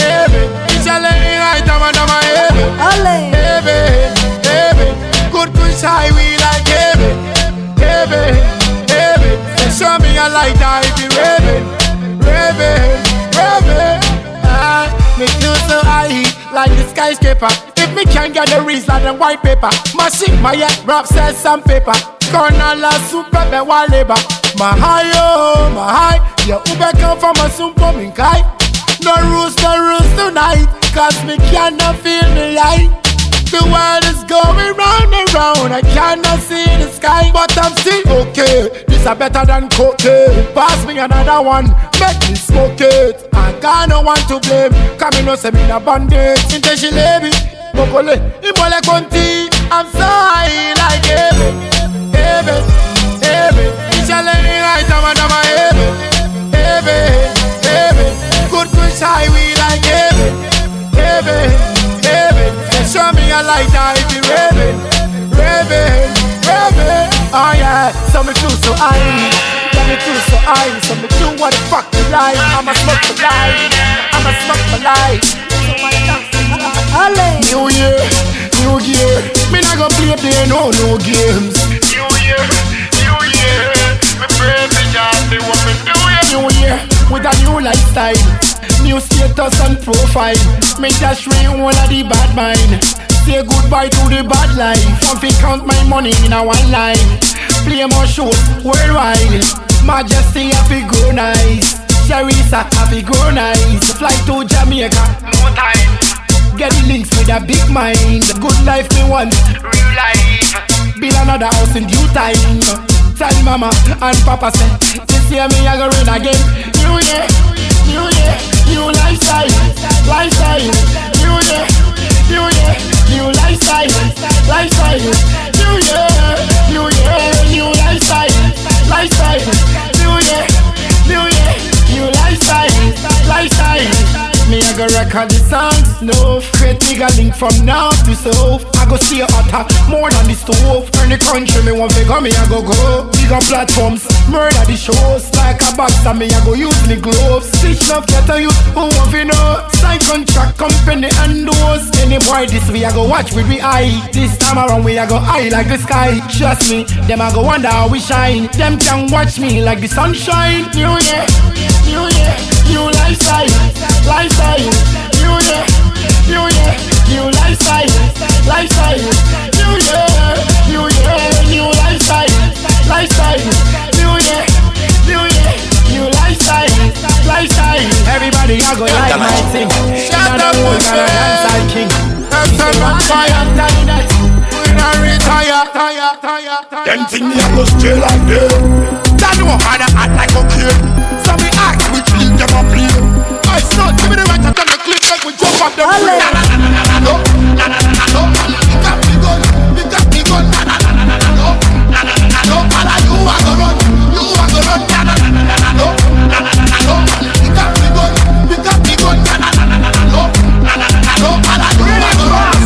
heaven. It's a lady right, I'm a heaven, heaven, heaven. show skyscraper. If me can't get the reason and white paper, machine my head, rap says some paper. Corner la super be labor. My high, oh, my high. Yeah, ube come from a super min kai. No rules, no rules tonight, cause me cannot feel the light. The world is going round and round. I cannot see the sky, but I'm still okay. This a better than cocaine. Pass me another one, make me smoke it. I got no one to blame. Come in, no say me na bandit. Inte she lady, bokole, imole konti. I'm so high like heaven, heaven, heaven. Ishale ni right, I'm a heaven, heaven, heaven. Good push high, we like heaven, heaven, me feel so high, yeah me feel so high. So me do what the fuck you like. I'ma smoke for life, I'ma smoke for life. So my New year, new year. Me not gonna play there no no games. New year, new year. Me pray for God, the woman new year. New year with a new lifestyle, new status and profile. Me just ring all of the bad mind. Say goodbye to the bad life. If I count my money in a one line, play more shows worldwide. Majesty happy go nice. Charissa happy go nice. Fly to Jamaica, no time. Get links with a big mind. Good life me want, real life. Build another house in due time. Tell mama and papa say, this year me I go rain again. New year, new year, new lifestyle, lifestyle. New year, new year, new lifestyle, lifestyle. New year, new year, new lifestyle, lifestyle. New year, new year, new lifestyle, lifestyle. Me I go record the songs, no Create nigga link from north to south. I go see hotter, more than the stove. Turn the country, me want figure me I go go. Bigger platforms, murder the shows. Like a boxer, me I go use me gloves. Stitch love get a youth, who want to know? Sign contract, company and doors. Any boy this we I go watch with me eye. This time around we I go high like the sky. Trust me, them I go wonder how we shine. Them can watch me like the sunshine. New year, new year, new lifestyle. Lifestyle, new year, new year, new lifestyle, lifestyle, new year, new year, new lifestyle, lifestyle, new year, new year, new lifestyle, lifestyle. Everybody, I go like my thing. Shut up, we got a dancehall king. That's on fire, we not retire, tire, tire, tire. Them think me I go stay like them. That know how to act like okay. So me ask which league them a play. Give me the right to the clip like we jump off the no, no. Pick up gun, pick up gun. No, no. You go run, you go run. No, no. Pick up gun, pick up gun. No, no. You go run, you go run.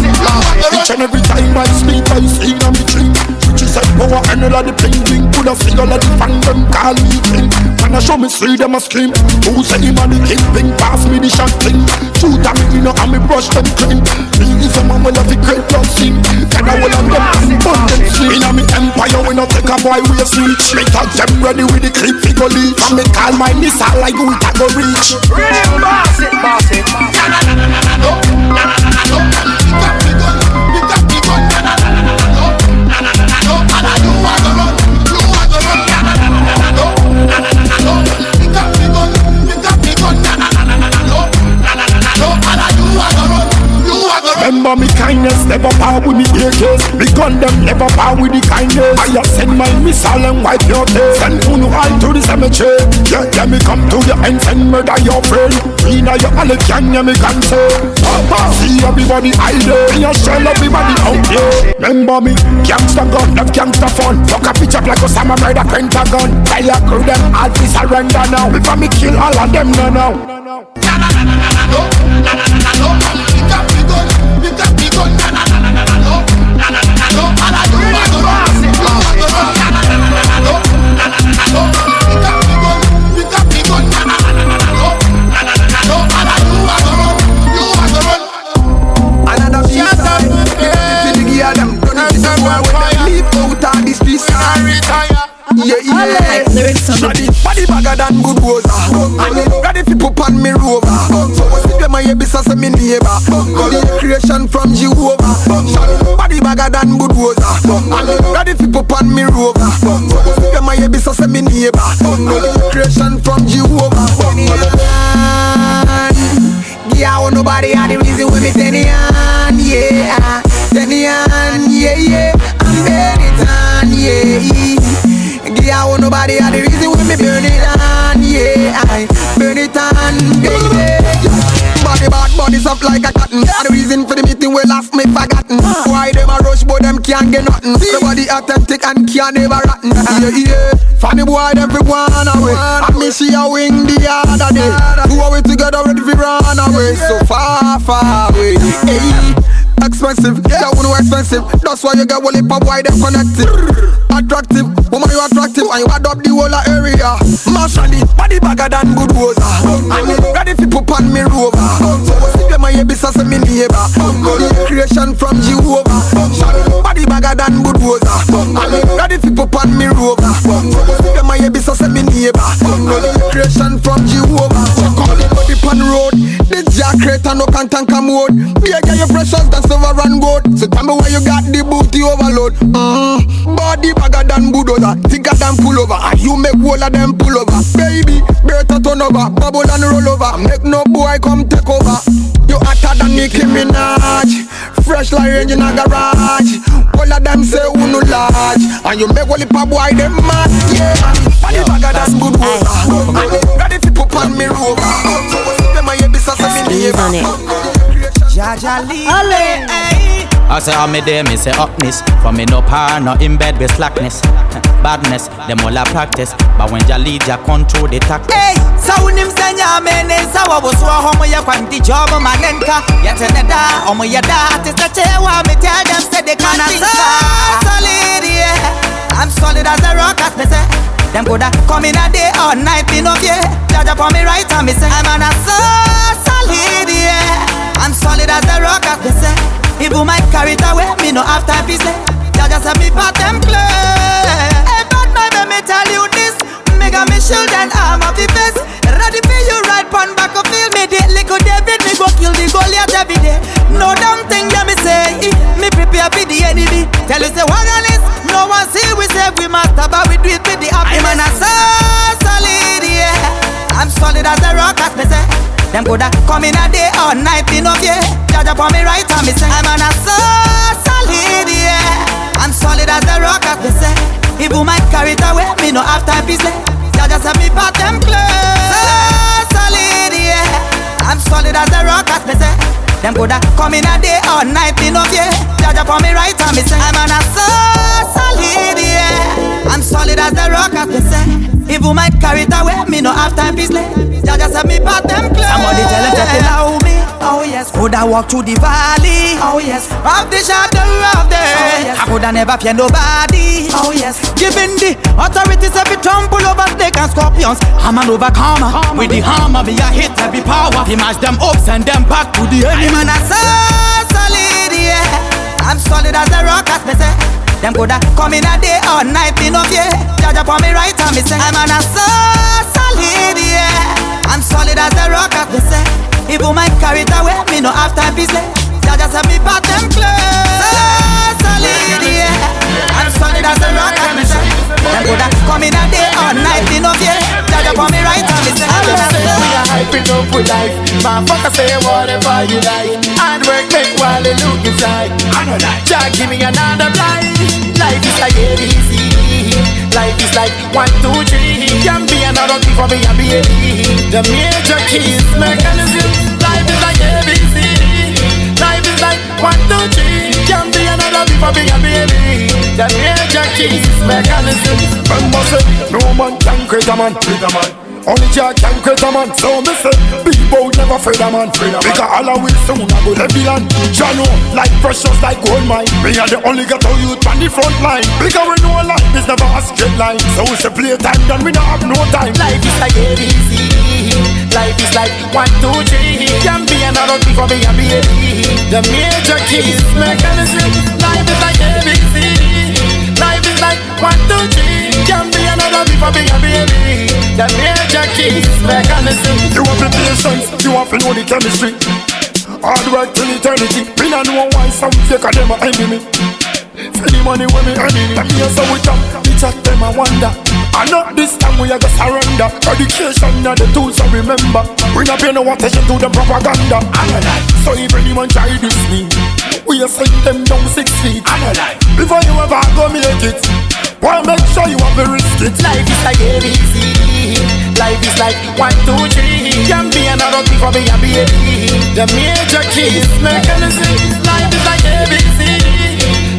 Each and every time I speak, I see on me dream. Power and all of the pain Ring Could seen all of the fan them call me king When I show me see them a scream Who say him a the king Ping pass me the shot thing Shoot at me you know and me brush them clean Me is a man when I the great blood scene Can I hold on them and burn them sleep In a me empire we no take a boy we a switch Me touch them ready with the clip fi go leak And me call my missile like it a go reach Real boss it, boss it Na na na na na na Na na na na Remember me kindness never power with me AKs Me gun them never power with the kindness. I just send my missile and wipe your tail Send who all to the cemetery. Yeah, yeah, me come to your end and murder your friend. Clean out your all can, yeah, me can say Papa, see everybody idle Me a shell everybody out there. Remember me, gangster gun, them gangster fun. Fuck a bitch up like Osama murder Pentagon. Tell your crew them all to surrender now. Before me kill all of them no no. Na na Yeah, yeah Like lyrics on the bulldozer. And they ready fi put on me rover. So what's the them a hear business of me neighbor? The creation from Jehovah. Body bagger than bulldozer. And they ready fi put on me rover. So what's the them a hear business of me neighbor? The creation from Jehovah. Yeah, want nobody had the reason with me ten on, yeah, ten on, yeah, yeah, I'm burning on, yeah. Yeah, I want nobody had the reason with me burn it on, yeah, I burn it on, baby. Body bad, body soft like a cotton. And the reason for the meeting will last me forgotten. Why them a rush, but them can't get nothing. The body authentic and can't never rotten. Yeah, yeah. Funny boy, everyone away. And me see a wing the other day. Two are we together ready to run away. So far, far away. Hey. Expensive, yeah, one expensive. That's why you get lip of why them connected. Attractive, woman you attractive, and you add up the whole area. Marshally, body bagger than good water. And you ready to put on me rover. So what's the them a hear business of me neighbor? The creation from Jehovah. Body bagger than good water. And you ready to put on me rover. So what's the them a hear business of me neighbor? The creation from Jehovah. Call it body pan road. The jack and no content come mode. Be a your precious than silver and gold. So tell me where you got the booty overload. Mm. Body bagger than bulldozer, thicker than pullover. And you make all of them pull over. Baby, better turn over, bubble and roll over. Make no boy come take over. You hotter than Nicki Minaj. Fresh like range in a garage. All of them say who no large. And you make all the pop boy them mad. Yeah. Body bagger than bulldozer. Ready to put on me rover. Jaja I say how me there, me say upness. For me no power, no in bed with slackness. (laughs) Badness, them all a practice. But when ya lead ya control the tactics. Hey, sound him senya mene sawa buswa homo ya kwanti job manenka Yatene da, omo ya da Tista chewa me tell them say they can't think solid, yeah. I'm solid as a rock, as me say. Them coulda come in a day or night, me no fear. Jaja for me right and me say I'm on a so solid, yeah I'm solid as a rock, as me say. Even my carry it away, me no have time to say. Jaja say me part them clear Hey bad man, let me tell you this. Me got me shield and arm of the best. Ready for you right pon back of field Me date little David, me go kill the Goliath every day. No damn thing, yeah me say. Me prepare for the enemy. Tell you say one is No one see we say we master But we do it with the happiness. I'm on solid, yeah. I'm solid as a rock, as me say them coulda come in a day or night, me no fear. Jaja for me right and me say I'm on a so solid, yeah. I'm solid as a rock, as me say. You might carry it away, me no have time say. Jaja say me pat them close. So solid, yeah. I'm solid as a rock, as me say. Them coulda come in a day or night, me no fear. Jaja for me right and me say I'm on a so solid, yeah. I'm solid as the rock, as me say. If you might carry it away, me no have time to slay. Jaja say me pat them close. Somebody tell them to allow oh, me. Oh yes. Coulda walk through the valley. Oh yes. Of the shadow of death. Oh, yes. I coulda never fear nobody. Oh yes. Giving the authorities every trample over snake and scorpions. I'm an overcomer. With the hammer, me I hit every power. He mash them ups and them back to the enemy. I'm an so solid, yeah. I'm solid as a rock, as me say. Them coulda come in a day or night, me no fear. Jaja for me right and me say I'm on a so solid, yeah. I'm solid as a rock, as me say. You might carry it away, me no have time to slay. Jaja say me pat them close. So solid, yeah. I'm solid as a rock, as me say. Them coulda come in a day or night, me no fear. Jaja for me right and me say I'm on a so. We are hyping up with life. Motherfucker say whatever you like. Hard work make while they look inside. I know that. Jack give me another blind. Life is like ABC. Life is like one, two, three. Can be another thing for me and be a The major keys mechanism. Life is like ABC. Life is like one, two, three. Can be another thing for me and The major keys mechanism. Remember say, no man can create a man. Create a man. Only Jah can create a man. So me say People never afraid a man. Because all of we soon I go heavy land. Jah know Like precious like gold mine. Me are the only ghetto youth on the front line. Because we know life is never a straight line. So we say play time then we don't have no time. Life is like ABC Life is like one, two, three Can be a The major keys mechanism Life is like ABC Life is like one, two, three Can be another and be a The major keys mechanism. You have the patience, you have to know the chemistry. Hard work till eternity. Not know why some fake of them are enemy. For the money when me earning, and me so we talk, we chat them I wonder. I know this time we are gonna surrender. Education are the tools I remember. We not pay no attention to the propaganda. So if anyone try this me, we are send them down six feet. Before you ever go make it, why make sure you have a risk it. Life is like ABC. Life is like one, two, three. Can be another thing for me, a baby. The major keys make mechanism. Life is like ABC.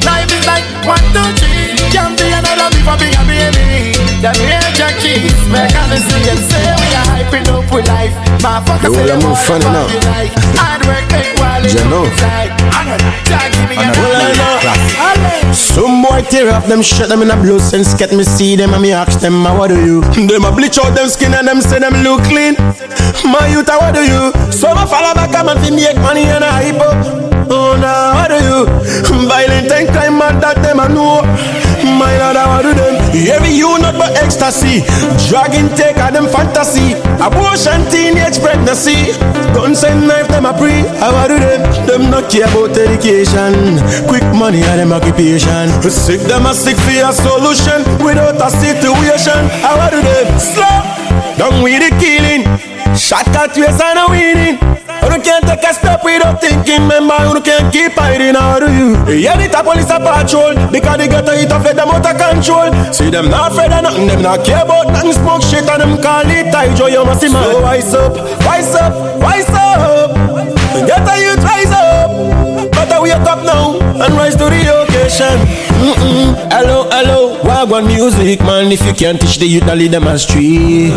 Life is like one, two, three. Can be another thing for me, a baby. The major keys mechanism. Them say we are hyping up with life. My fucker say I you move want funny now. Hard work make quality You know. inside. Jah give me a Well, I know. Some boy tear up them shut them in a blue sense Get me see them and me ask them "Ma, what do you (laughs) Them a bleach out them skin and them say them look clean My youth what do you Some a follow back a man fi make money and a hype up Oh nah what do you (laughs) Violent and crime mad that them a know My lord ah, what do them. Every you not but ecstasy. Drug intake of them fantasy. Abortion teenage pregnancy. Guns and knife them a pre How what do them. Them not care about education. Quick money and them occupation. Sick them a sick for a solution. Without a situation How what do them. Slow Down with the killing Shot at waist and a winning you can't take a step without thinking, member. You can't keep hiding. How do you? Yeah, the top police a patrol because they get a hit off them out of control. See them not afraid of nothing, them not care about nothing. Smoke shit and them call it tight. Joy, you must see man. So rise up, rise up, rise up. Get a youth rise up. Better wake up now and rise to the occasion. Mm-mm. Hello, hello, wagwan music, man. If you can't teach the youth, lead them astray.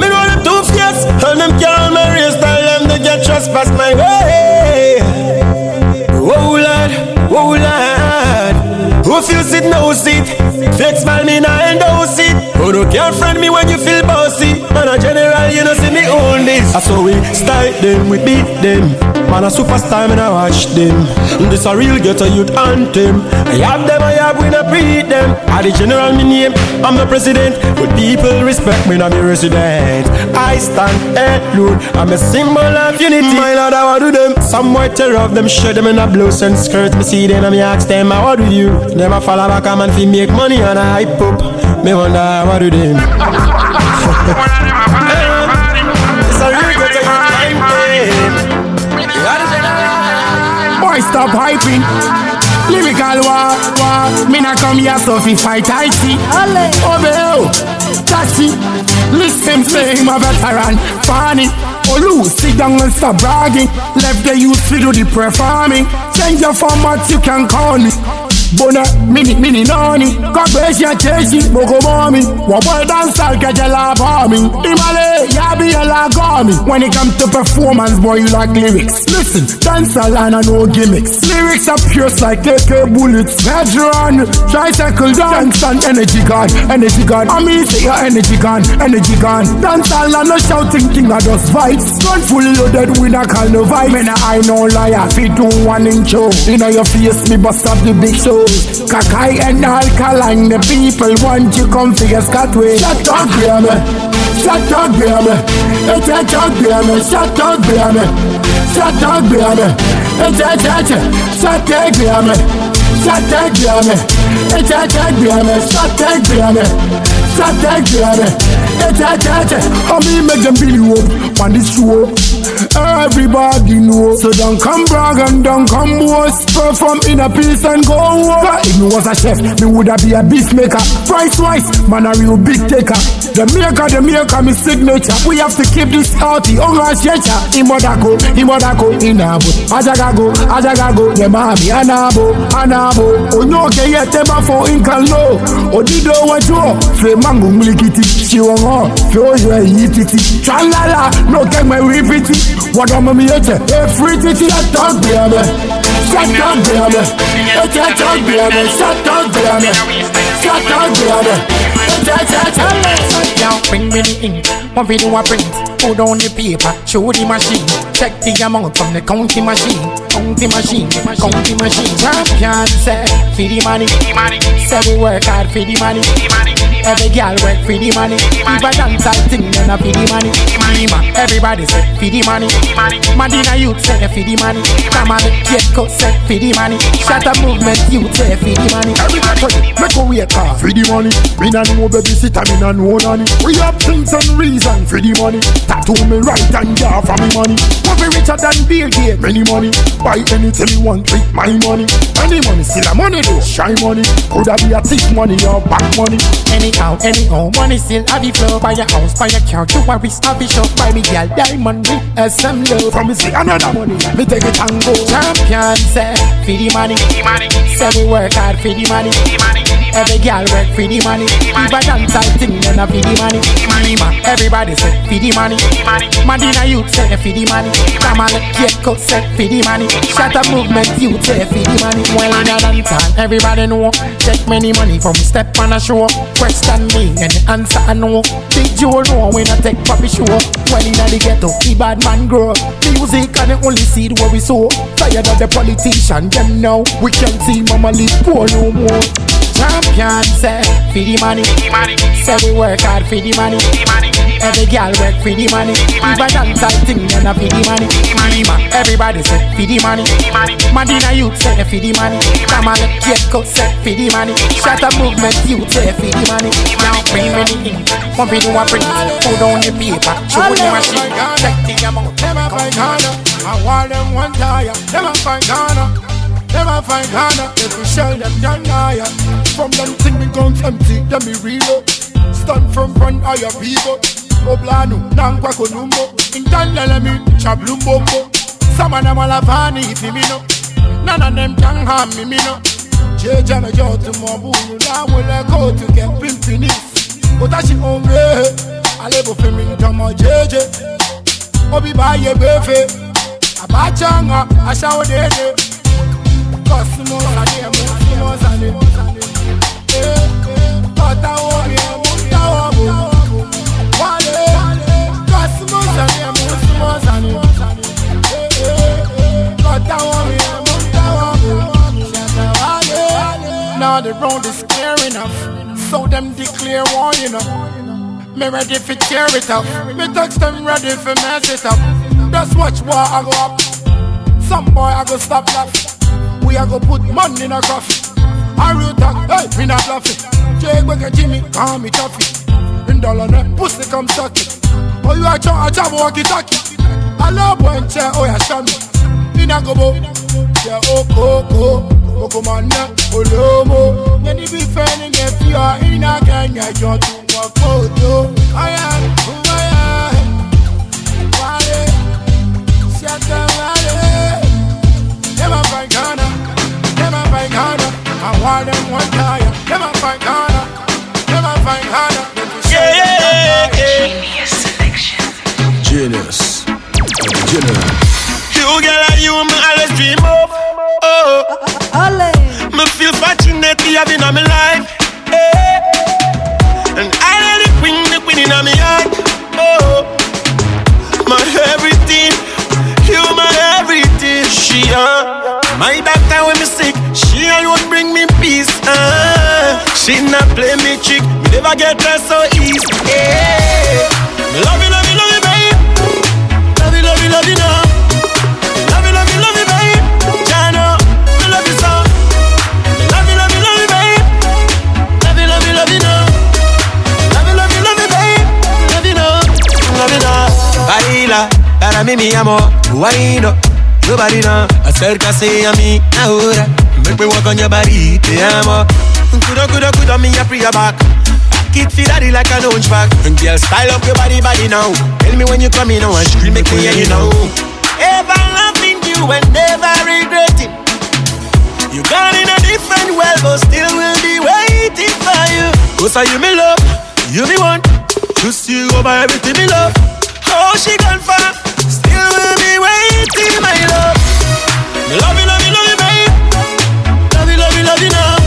Me know them two fierce And them can't my race Tell them they get trespass my way Oh Lord, oh Lord Who feels it knows it Fake smile me now endorse it Who don't care friend me when you feel bossy Man a general you know see me own this That's how we style them, we beat them. Man a superstar man I watch them. This a real ghetto youth anthem. I have them, I have we not beat them. I the general me name, I'm the president. But people respect me not be resident. I stand alone, I'm a symbol of unity. My lord I want do them. Some white tear off them shirt them in a blouse and skirt. Me see them and me ask them I what do you? Them a follow back a man fi make money and a hype up. Me wonder what do them (laughs) (laughs) stop hyping. Lyrical war, war. Me not come here so fi fight I see. Oh, bell. Oh. That's it. Listen, say him a veteran. Funny. Oh, loose, sit down and stop bragging. Left the youth to do the performing. Change your format, you can call me. Bona, mini, mini, nani Kabesha, cheshi, boko mami Waboy dancer, catch a la Imale, yabi a gami When it comes to performance, boy, you like lyrics. Listen, dancer line and no gimmicks. Lyrics are pure like AK bullets. Veteran, tricycle dance and energy gun Energy gun, I mean say your energy gun Energy gun, dancer line no shouting thing, I just vibes Gun fully loaded, we not call no vibe. Man, I no liar, fit do one inch show. Inna your face, me bust up the big show. Kakai and alkaline, the people want you come for your scotway. Shut up, baby. Shut up, baby. It's a talk, baby. Shut up, baby. Shut up, baby. It's a talk, shut up, baby. Shut up, baby. It's a. Shut. It's a talk. I mean, make them you up on this show. Everybody know. So don't come brag and don't come boast. Perform in a peace and go home. If me was a chef, me woulda be a beast maker. Price wise, man a real big taker. The maker, the maker, me signature. We have to keep this healthy. Oh, Unga shecha, imodako, imodako, inabo. Ajagago, ajagago, ye mami, anabo, anabo. Onyoke oh, yete bafo inkalo. Odido oh, wajo, fe mango mlikiti. Chiwongo, fe oyo yititi. Chalala, no get my repeat it. What am I me yete? Hey, free titi, shut up, baby. Shut up, baby. Shut up, baby. Shut up, baby. Shut up, baby. Shut up, baby. bring me the ink. One video a print, put on the paper, show the machine. Check the amount from the counting machine, counting machine, counting machine. Champion say, for the money, say we work hard for the money. Every girl work for the money. Even dance I thing, then I for the money. Everybody say for the money. Madina youth say for the money. Come on, get cut say for the money. Shatta Movement youth say for the money. Everybody, make a wake car for the money. Me nah know babysitter, me nah know nanny. We have things and reason for the money. Tattoo me right and jaw for me money. Be richer than Bill Gates, many money. Buy anything you want with my money. Any money still a money though. Shy money, coulda be a thick money or back money. Anyhow, anyhow, money still have it flow. Buy a house, buy a car, you a risk have shop. Buy me girl diamond with SM low. From me see another money, me take it and go. Champion say for the money. Say we work hard for the money. Every girl work for the money. Even dance I thing, then I for the money. Everybody say for the money. Madina youth say for the money. On, get say for the money. Shatta Movement youth say for the money. Well in a dance hall, everybody know. Take many money from step on a show. Question me and answer I know. Big Joe know when I take puppy show. Well in the ghetto, the bad man grow. Music and the only seed where we sow. Tired of the politician, them now. We can't see mama live poor no more. Champion say for the money. Say we work hard for the money. Every girl work for the money. Even dance I thing then I for the money. Everybody say for the money. Madina youth say for the money. Get cut say for the money. Shatta Movement youth say for the money. Now bring me the ink. One video I print. Put on the paper. Show the machine. Check the amount. Never find Ghana. I want them one tire. Never find Ghana. Never find Ghana. If we shell them down higher. From them thing me guns empty. Them me reload. Stand from front of your people. Oblano, Nangwa Konumbo. Intandele mi, Chablumbombo. Some of them all have honey if me no. None of them can harm me, me no. Jeja na jo to mo bulu na mo le go to get pimpini. Otashi omre, alebo femi ntomo jeje. Obi ba ye befe. Abachanga, ashawo dede. Now the road is clear enough, so them declare war, you know. Me ready for tear it up. Me touch them ready for mess it up. Just watch war I go up. Some boy I go stop laugh. We a go put money in a coffee. I real talk, hey, me not bluffing. Jake Wigger Jimmy, call me toughy. In dollar net, pussy come suck it. Oh, you a chop, a chop walkie talkie. I love when chair, oh, yeah, show me. In a go bo, yeah, oh, oh, oh. Moko mana, olomo. Many be fanning if you are in a gang, I just to walk photo. Find Ghana. Yeah, yeah, yeah. Genius. General. You girl and you, me always dream of. Oh, me feel fortunate to have in my life. Hey. And I let the queen, the queen in my heart. Oh, my everything, you my everything. She uh, my doctor when me sick, she alone bring me peace. Uh, she not play me trick, me never get her so easy. Hey. Me love you, love you, love you, babe. Love you, love you, love you now. Love you, love you, love you, babe. Me love you so. Me love you, love you, love you, babe. Love you, love you, love you now. Love you, love you, love you, babe. Love you now, love you now. Para mí mi amor, up. Nobody know, acércase a mí ahora. Make me walk on your body, te amo. Kudo, kudo, kudo, me a pray back. Back it for daddy like an orange bag. And girl, style up your body, body now. Tell me when you come in, now and scream, make me hear you now. Ever loving you and never regretting. You gone in a different world, but still will be waiting for you. Cause I you me love, you me want. Just you over everything me love. Oh, she gone far, still will be waiting, my love. Me love you, love babe. Love you,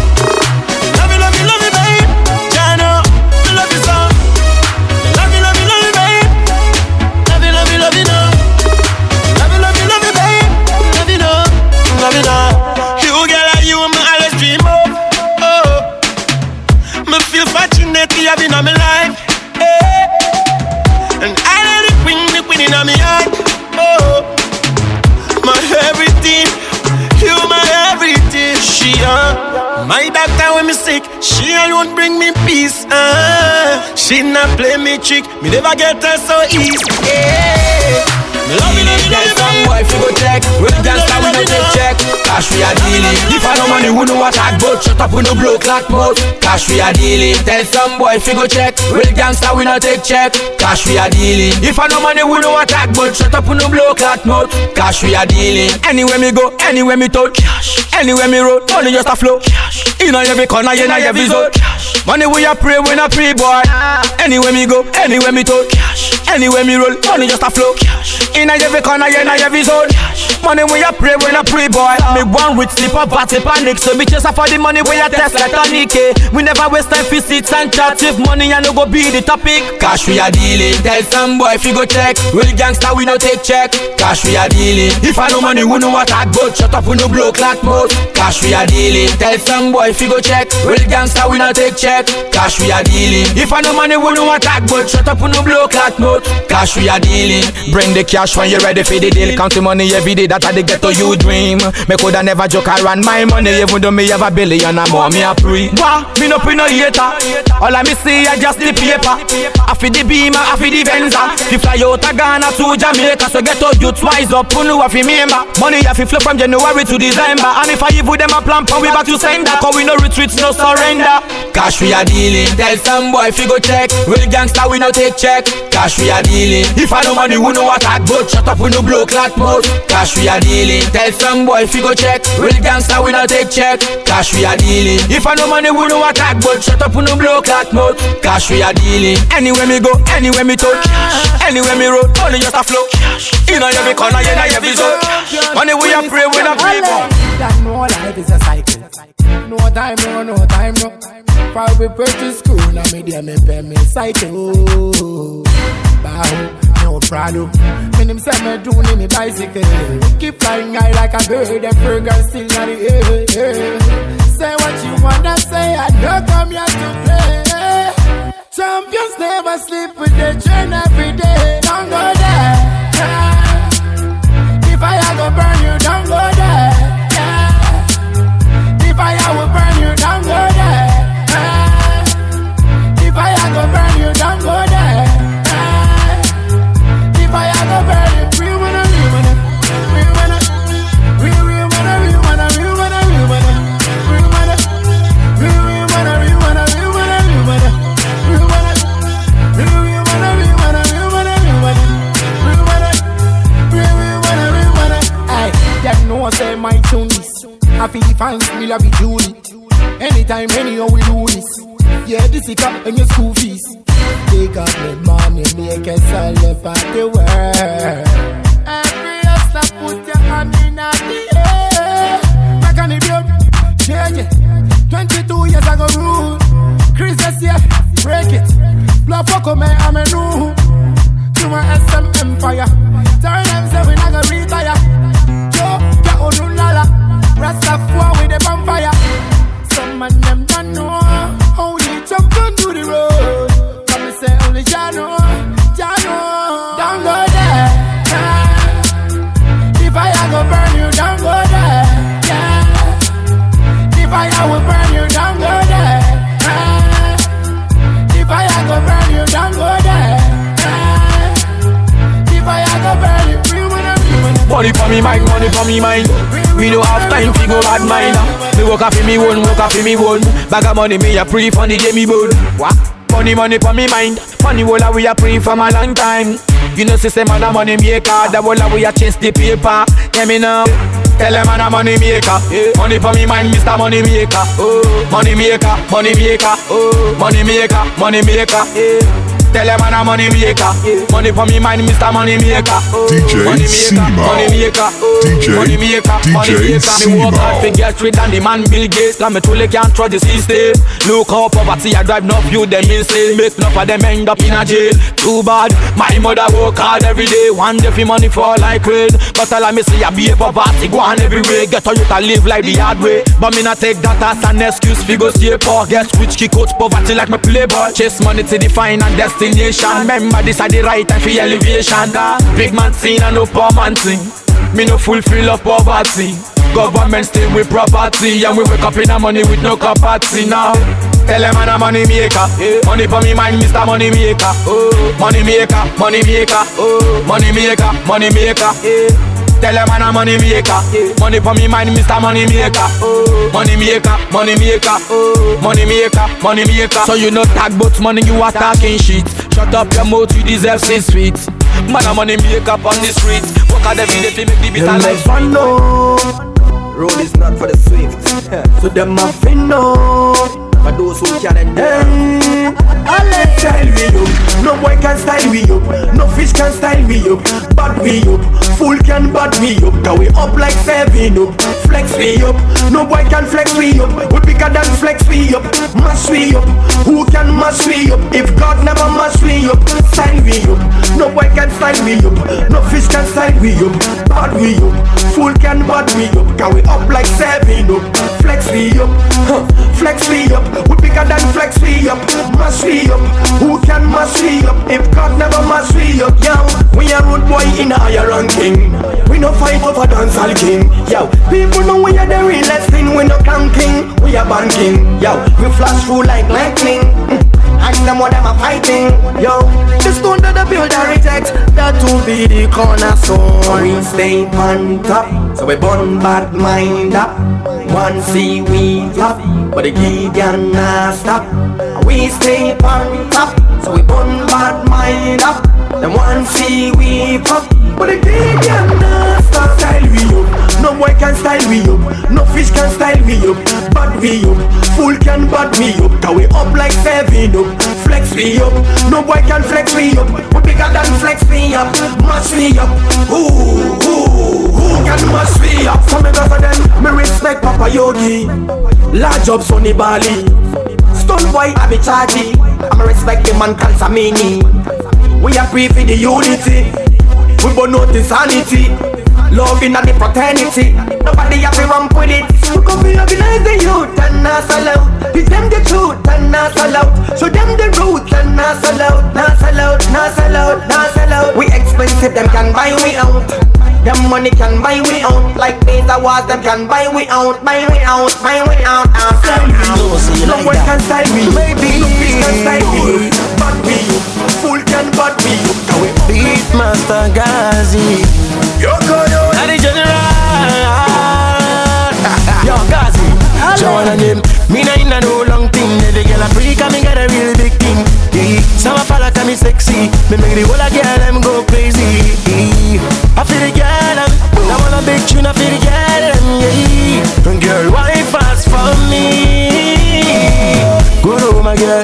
my doctor when me sick, she alone bring me peace. Uh, she not play me trick, me never get her so easy. Yeah. Me love you, love you, love you, some boy fi go check Real gangsta we no take check. Cash we a dealing If I no money we no attack But shut up we no blow clock mouth Cash we a dealing Tell some boy fi go check Real gangsta we no take check. Cash we a dealing If I no money we no attack But shut up we no blow clock mouth Cash we a dealing Anywhere me go, anywhere me touch. Cash. Anywhere me road, money just a flow. Cash. Inna every corner, inna every zone. Cash. Money we a pray, we not pray boy. Anywhere me go, anywhere me touch. Cash. Anywhere me roll, money just a flow. Cash Inna every corner, inna every zone. Money when you pray, when I pray, boy. Me one with sleep up, party panic. So me chase for the money when you test like tonic. We never waste time for seats and chat. If money I no go be the topic. Cash we are dealing. Tell some boy if you go check. Real gangster we no take check. Cash we are dealing. If I no money we no attack, but shut up we no blow clock mode. Cash we are dealing. Tell some boy if you go check. Real gangster we no take check. Cash we are dealing. If I no money we no attack, but shut up we no blow clock mode. Cash we are dealing. Bring the cash when you ready for the deal. Count the money every day, that I the ghetto you dream. Me coulda never joke around my money, even though me have a billion or more. Me a pre. Wah, me no pre no hater. All I me see I just the paper. I feel the beamer, I feel the Venza. Fi fly out of Ghana to Jamaica, so ghetto youth wise up. Who know if remember? Money have fi flow from January to December. And if I even them a plan, we back to send that. Cause we no retreat, no surrender. Cash we are dealing. Tell some boy fi go check. Real gangster we no take check. Cash we are dealing. If I no money, we no attack. But shut up, we no blow clock mouth. Cash we are dealing. Tell some boy fi go check. Real gangster we no take check. Cash we are dealing. If I no money, we no attack. But shut up, we no blow clock mouth. Cash we are dealing. Anywhere me go, anywhere me touch. Anywhere me road, money just a flow. Inna every corner, inna every zone. Money we a pray, we not pray. That no life is a cycle. No time, no, no time, no. Probably purchase school, now me there, me pay me cycle. Bow, no problem. Me them say me do need me bicycle. Keep flying high like a bird, every girl still the air. Say what you wanna say, I don't come here to play. Champions never sleep with the train every day. Don't go there. If I go burn you, don't go I feel fans, me love you, Julie. Anytime, anyhow we do this. Yeah, this is up in your school fees. Take up the money, make us all live at the world. Every hustler put your hand in the air. Back on the road, JJ. 22 years ago rule. Chris this year, break it. Blood for come, I'm a new. To my SM empire. Tell them say we not gonna retire. Me mind, money for me mind. We don't have time to go bad mind. Me work off me one, work off me one. Bag of money me a pre for the day me born. What? Money, money for me mind. Money wall we a pre from a long time. You know system man a money maker. The wall we a chase the paper. Yeah me know. Tell them man a money maker. Money for me mind, Mr. Money Maker. Oh, money maker, money maker. Oh, money maker, money maker. Yeah. Tell them I'm a money maker. Money for me mind, Mr. Money Maker. DJ money maker, money maker, DJ money maker, money DJ maker. Me work hard to get rich than the man Bill Gates. Cause me truly can't trust the system. Look how poverty I drive enough you them insane. Make enough of them end up in a jail. Too bad, my mother work hard every day. One day for money fall like rain. But tell her me see I be a poverty go on every way. Get how you to live like the hard way. But me not take that as an excuse. Figure stay poor. Get rich kick out poverty like me play ball. Chase money to the final destination. Remember this are the right time for elevation. Big man seen and no poor man thing. Me no fulfill of poverty. Government stay with property and we wake up in the money with no capacity now. Tell them I'm a money maker. Money for me mind, Mr. Money Maker. Oh, money maker, money maker. Oh, money maker, money maker. Tell them I'm a money maker. Money for me mind, Mr. Money Maker. Money maker, money maker. Money maker, money maker. So you know tag but money you are talking shit. Shut up your mouth, you deserve six feet. Man a money maker on the streets. Work hard every day to make the bitter life. fun no Road is not for the swift (laughs) So them a fin no For those who endure hey, Style we up No boy can style we up No fish can style we up Bad we up Fool can bad we up Cause we up like seven up Flex we up No boy can flex we up We bigger than flex we up Mash we up Who can mash we up If God never mash we up Style we up No boy can style we up No fish can style we up Bad we up Fool can bad we up Cause we up like seven up Flex we up. Huh. Flex we up. We bigger than flex we up. Mash we up. Who can mash we up? If God never mash we up Yo, we a road boy in a higher ranking. We no fight over dancehall king. Yo, people know we are the realest thing. We no clanking We are banking. Yo, we flash through like lightning. Mm. And them what them are fighting. Yo, the stone that the builder reject. That will be the cornerstone. We stay on top. So we burn bad mind up One see we flop But the Gideon not stop. We stay on top So we burn bad mind up. Then one see we pop But the Gideon not stop Style we up. No boy can style we up. No fish can style we up. Bad we up. Fool can bad we up. Cause we up like seven up. Flex we up. No boy can flex we up. We bigger than flex me up. Mash me up. Who, who, who can mash me up? So me go for them. Me respect Papa Yogi. Large up Sonni Balli. Stone boy I be chargy I'ma respect the man called Samini We are pray for the unity. We burn out sanity Love in the fraternity. Nobody have to ramp with it. We come to organize the youth and not out. Teach them the truth and not out. Show them the roots and not out Not out, not out, not out. We expensive, them can buy we out. Them money can buy we out. Like Beta was them can buy we out Buy we out, buy we out, ah, out, out, out No one can style me. Maybe. No fish can style me Bad me. Fool can bad me. Beat Master Gazi Yoko yo Now the general. (laughs) Yo Gazi. Joanna name Me nah inna no long thing. The girl a freak and me got a real big thing. Yeah. Some a follow call me sexy. Me make the whole of girl them go crazy. Yeah. I feel the girl them. I want a big tune I feel the girl them. Yeah. Girl why fast for me? Go low my girl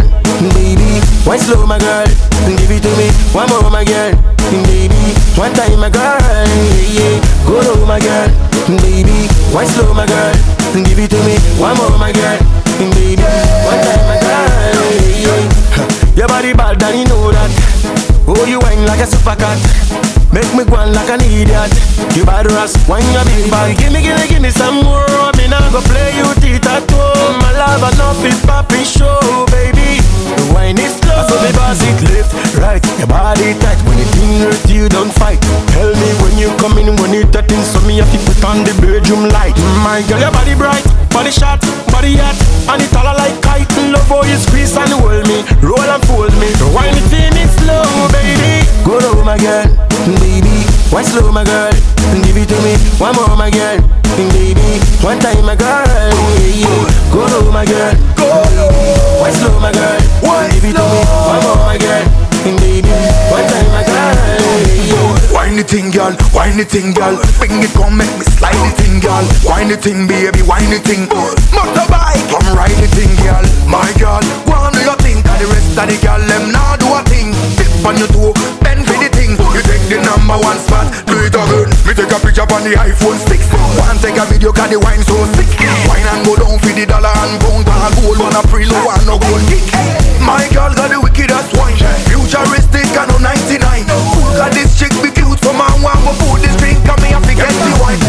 Baby. Wine slow my girl? Give it to me. One more my girl. Baby One time my girl yeah, yeah. Go low my girl Baby. Wine slow my girl? Give it to me One more my girl Baby. One time my girl yeah, yeah. Your body bad and you know that. Oh you wine like a super cat Make me go on like an idiot. You bad ass Wine your big bag. Give me, give me, give me some more. Me nah go play you teeth at home My love no fit poppy show Baby wine is slow So me boss it left, right? Your body tight. When you think hurt you don't fight. Tell me when you come in When it in So me have to put on the bedroom light. My girl your body bright Body shot, body hot And it all like kite. Love how you squeeze and hold me Roll and fold me. The wine it in it slow baby. Go low my girl, baby. Wine slow my girl? Give it to me One more the thing, girl. Bring it, come make me slide the thing, girl. Wind the thing, baby, wind the thing. Motorbike, come ride the thing, girl. My girl, go on do your thing. Cause the rest of the girl, them now do a thing. Tip on your toe, bend for the thing. You take the number one spot, do it again. Me take a picture on the iPhone 6. One take a video, cause the wine so sick. Wine and go down for the dollar and pound. And gold, one a pre-low, one no gold kick. My girl got the wickedest wine. Futuristic and no 99. Got this chick be cute for my one Go put this drink on me? I forget the wine.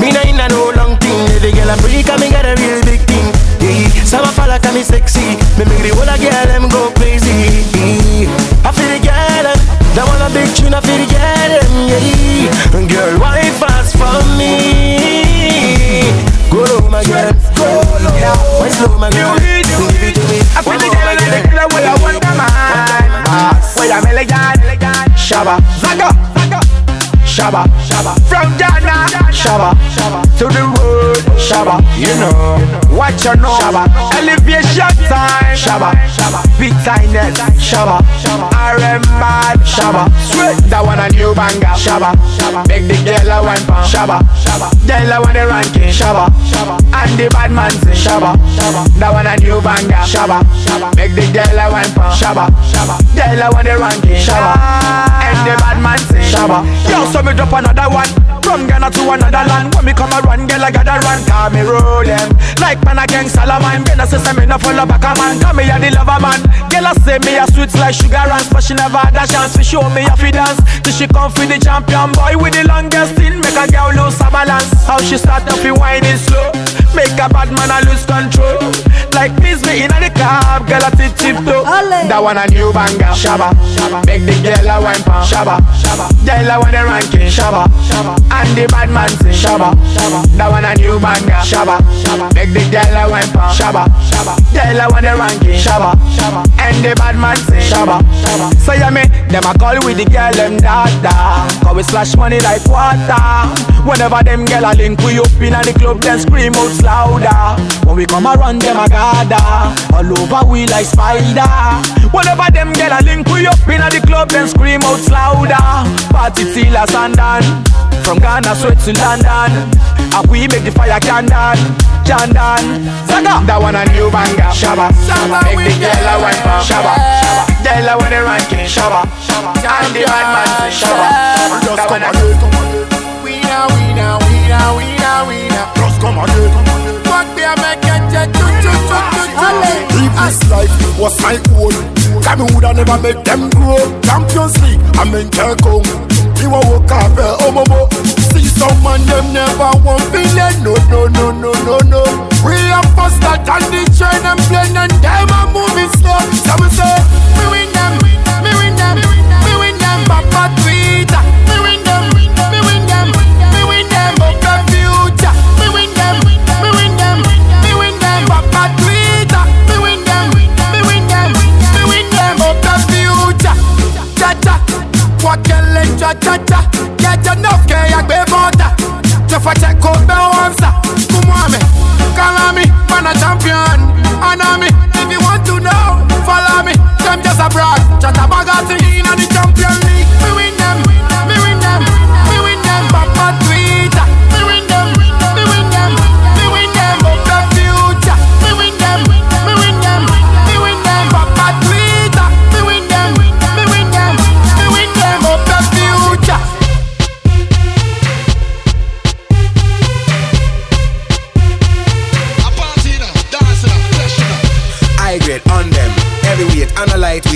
Me nah in a no long thing. The girl a freak and me got a real big thing. Yeah. Some a fella call me sexy. Me make the whole of girl them go crazy. I feel the girl uh, That one a big tune I feel the girl them yeah. Girl why fast for me? Go low my girl. Go low. Yeah. Why slow my girl? Give it to me I feel the girl. in the club where I want the man Where I'm elegant Shabba Zaga Shabba, Shabba. From Ghana, Shabba. To the road, Shabba. You know, what you know, Shabba. Elevation time, Shabba, Shabba. Big Shabba, Shabba. RM mad, Shabba. Sweet, that one a new banger, Shabba. Make the girl a wine pound, Shabba. Girl a want the ranking, Shabba. And the bad man sing, Shabba. That one a new banger, Shabba. Make the girl a wine pound, Shabba. Girl a want the ranking, Shabba. And the bad man sing, Shabba. Yo, so me drop another one. From Ghana to another land. When me come a run, girl I gotta run. Call me roll them Like man against Salaman Gonna say me no follow back a man. Call me a the lover man. Girl I say me a sweet like sugar runs But she never had a chance to show me a fi dance Till she come for the champion boy With the longest thing Make a girl lose her balance. How she start off fi whining slow Make a bad man a lose control. Like miss me in a the club Girl I tip tip toe. That one a new banger. Shabba. Make the girl a wine pound Shabba. Girl I want the ranking. Shabba. And the bad man sing. Shabba. That one a new banger. Shabba. Make the girl a wine pound Shabba. Girl I want the ranking. Shabba. And the bad man sing. Shabba. So yeah me Them a call with the girl them dada. Cause we slash money like water. Whenever them girl a link we up in the club Then scream out louder. When we come around them a gather. All over we like spider. Whenever them girl a link we up in the club Then scream out louder. Party till a sundown. From Ghana straight to London. And we make the fire candle Candle. Zaga! That one a new banger. Shabba. Make the girl a wine for Shabba Girl a want the ranking Shabba And the bad man sing Shabba. That one a Winner, winner, winner, winner, winner. Just come again Fuck me, I make it jet, choo, choo, choo, choo, choo. If this life was my own Time me woulda never make them grow Champions League, I'm mean Kong Me wa walk up, eh, oh momo See some man them never want billion No, no, no, no, no, no We are first that on the train and plane and them are moving slow. So we say, me win them, me win them, me win them, Papa Twitter. Out the wamsa, kumwame. Call me, man a champion. Me, if you want to know, follow me. Them just a brag, chat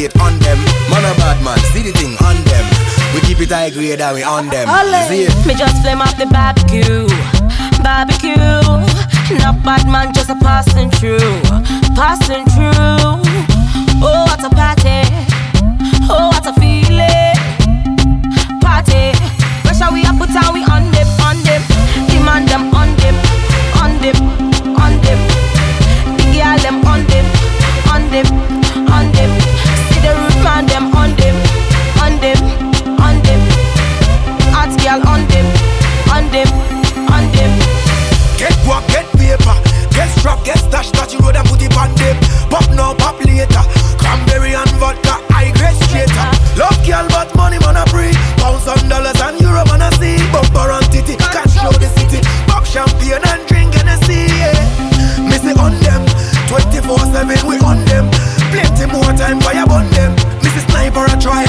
and on them. Man a bad man, see the thing on them. We keep it high grade and we on them. See it? Me just flame off the barbecue, barbecue. Not bad man, just a passing through, passing through. Oh, what a party! Oh, what a feeling! Party, pressure we up, put on we on them, on them. Demand them on them, on them, on them. The girl them on them, on them, strap, get stash, touch the road and put it on them. Pop now, pop later. Cranberry and vodka, high grade straighter. Love girl, but money man a free. Pounds and dollars and euro man a see. Bumper and titty, cash show the city. Pop champagne and drink Hennessy. Yeah. Me say on them, 24/7 we on them. Plenty more time fire burn them. Me say sniper a try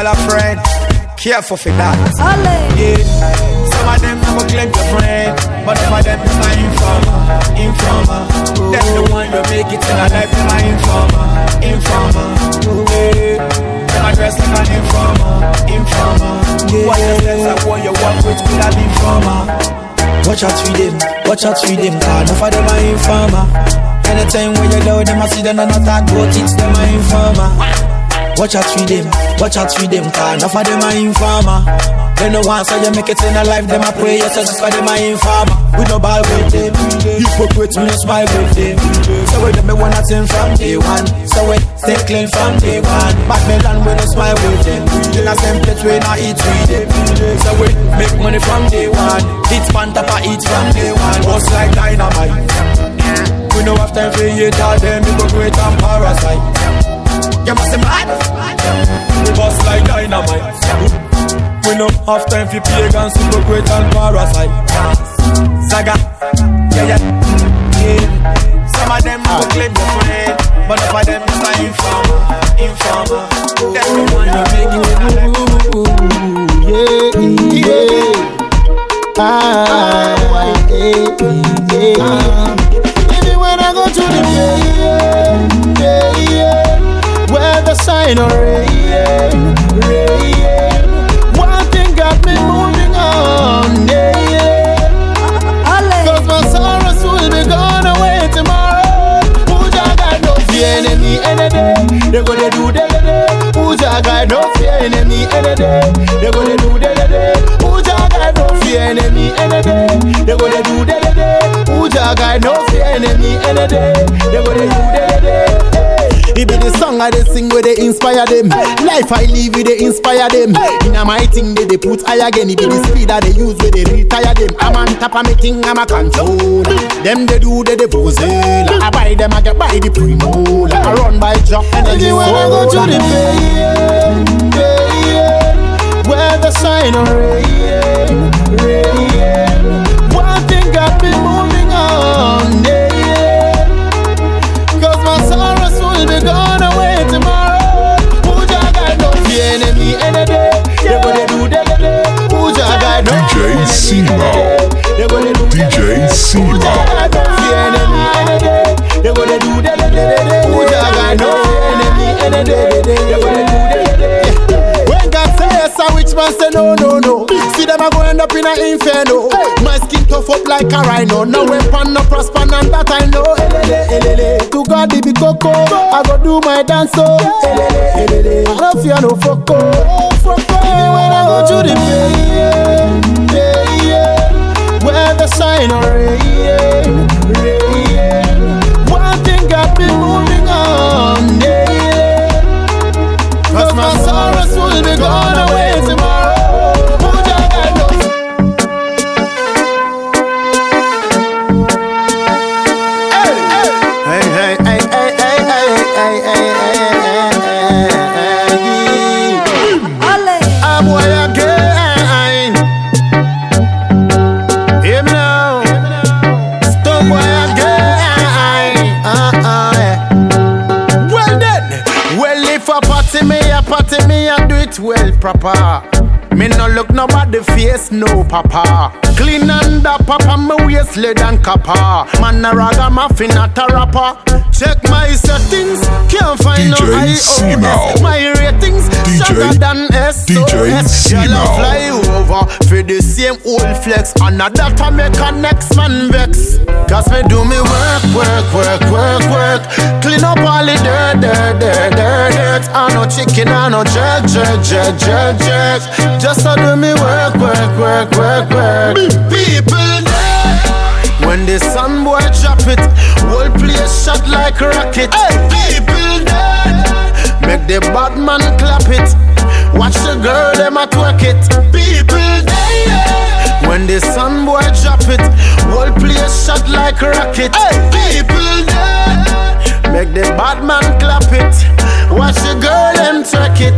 call a friend. Careful for that. Yeah. Some of them never claim your friend, but some of them is my informer, informer. Them the one you make it in a life, my informer, informer. Yeah. Them a dress like an informer, informer. Yeah. What the sense of what you work with could have informer. Watch out for them, watch out for them, cause enough of them are informer. Anytime when you loud, them a see them and not talk about it, them a informer. Watch out for them, watch out for them, cause enough of them are informer. They no want so you make it in a life, them a pray, you just for them a informer. We no ball with them, hypocrites, we no smile with them. So we them me want thing from day one, so we stay clean from day one. Back me land, we no smile with them. In a same place, we not eat with them. So we make money from day one, eat pan tapa eat from day one. Just like dynamite. We no have time for hate all them hypocrite and parasite. You must be mad. We bust like dynamite. We no have time for pagans, hypocrite and parasite. Saga, yeah yeah. yeah. Life I live with they inspire them. In a my thing they, they put high again. It be the speed that they use where they retire them. I'm on top of me thing, I'm a controller. Them they do they the devozela. I buy them, I get buy the primola. I run by job and then when I go to the bay, bay, where the sign of rain, rain. One thing got me moving on, yeah, yeah. Cause my sorrows will be gone away gonna do the day. When God say yes, a which man say no, no, no. See them a go end up in a inferno. My skin tough up like a rhino. No weapon, no prosper, none that I know. To God it be coco. I go do my dance so. Elele. I don't fear no fucko. Oh. Even when I go to the bay, in a rage. Proper. Me no look nobody face, no papa. Clean and under papa, me waist lead and copper. Man a ragamuffin, not a rapper. Check my settings, can't find DJ no IOS. My ratings DJ stronger than SOS. DJ Simo. fly over for the same old flex. And a that I make a next man vex. Cause me do me work, work, work, work, work. Clean up all the dirt, dirt, dirt, dirt, dirt. I no chicken, I no jerk, jerk, jerk, jerk, jerk. Just so do me work, work, work, work, work. People. When the sun boy drop it, whole place shot like rocket. Hey, people dead. Make the bad man clap it. Watch the girl them a twerk it. People dead. When the sun boy drop it, whole place shot like rocket. Hey, people dead. Make the bad man clap it. Watch the girl them twerk it.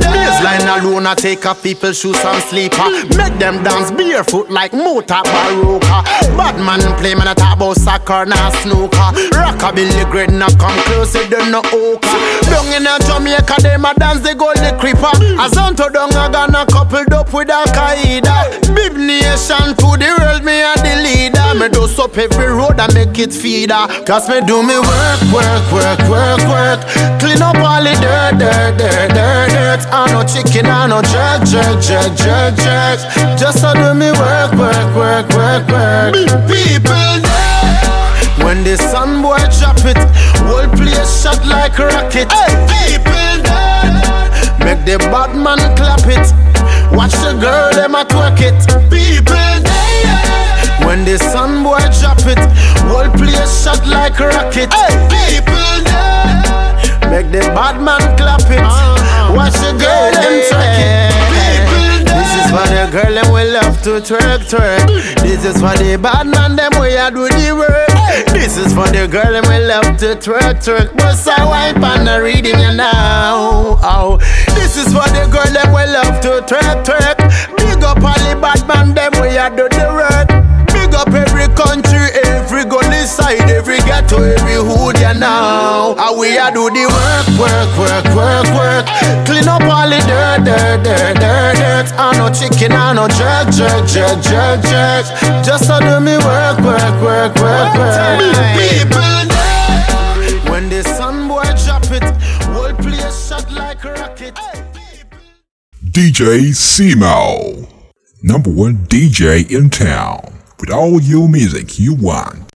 Baseline alone, I take off people shoes and sleeper. Make them dance barefoot like motor baroka. Bad man play man I talk about soccer now snooker. Rockabilly great not come close, they don't know oka. Down in a Jamaica, they a dance they go the creeper. As on to down I gonna coupled up with Al Qaeda. Nation to the world, me a the leader. Me dose up every road and make it feeder. Cause me do me work, work, work, work, work. Clean up all the dirt, dirt, dirt, dirt, dirt. I no chicken, I no jerk, jerk, jerk, jerk, jerk. Just so do me work, work, work, work, work. People dead. When the sun boy drop it, whole place shot like a rocket. Hey, people dead. Make the bad man clap it. Watch the girl them a twerk it. People dead. When the sun boy drop it, whole place shot like rocket. Hey, people dead. Make the bad man clap it. Uh-huh. Watch the girl them twerk it. People. This is for the girl them we love to twerk twerk. This is for the bad man them we a do the work. This is for the girl them we love to twerk twerk. But I wipe on the reading you now. Oh, this is for the girl them we love to twerk twerk. Big up all the bad man them we a do the work. Big up every country, every gully side, every ghetto, every hood ya now. And we a do the work, work, work, work, work. Clean up all the dirt, dirt, dirt, dirt, dirt. I no chicken, I no jerk, jerk, jerk, jerk, jerk. Just so do me work, work, work, work, work. People DJ Simo, number one DJ in town, with all your music you want.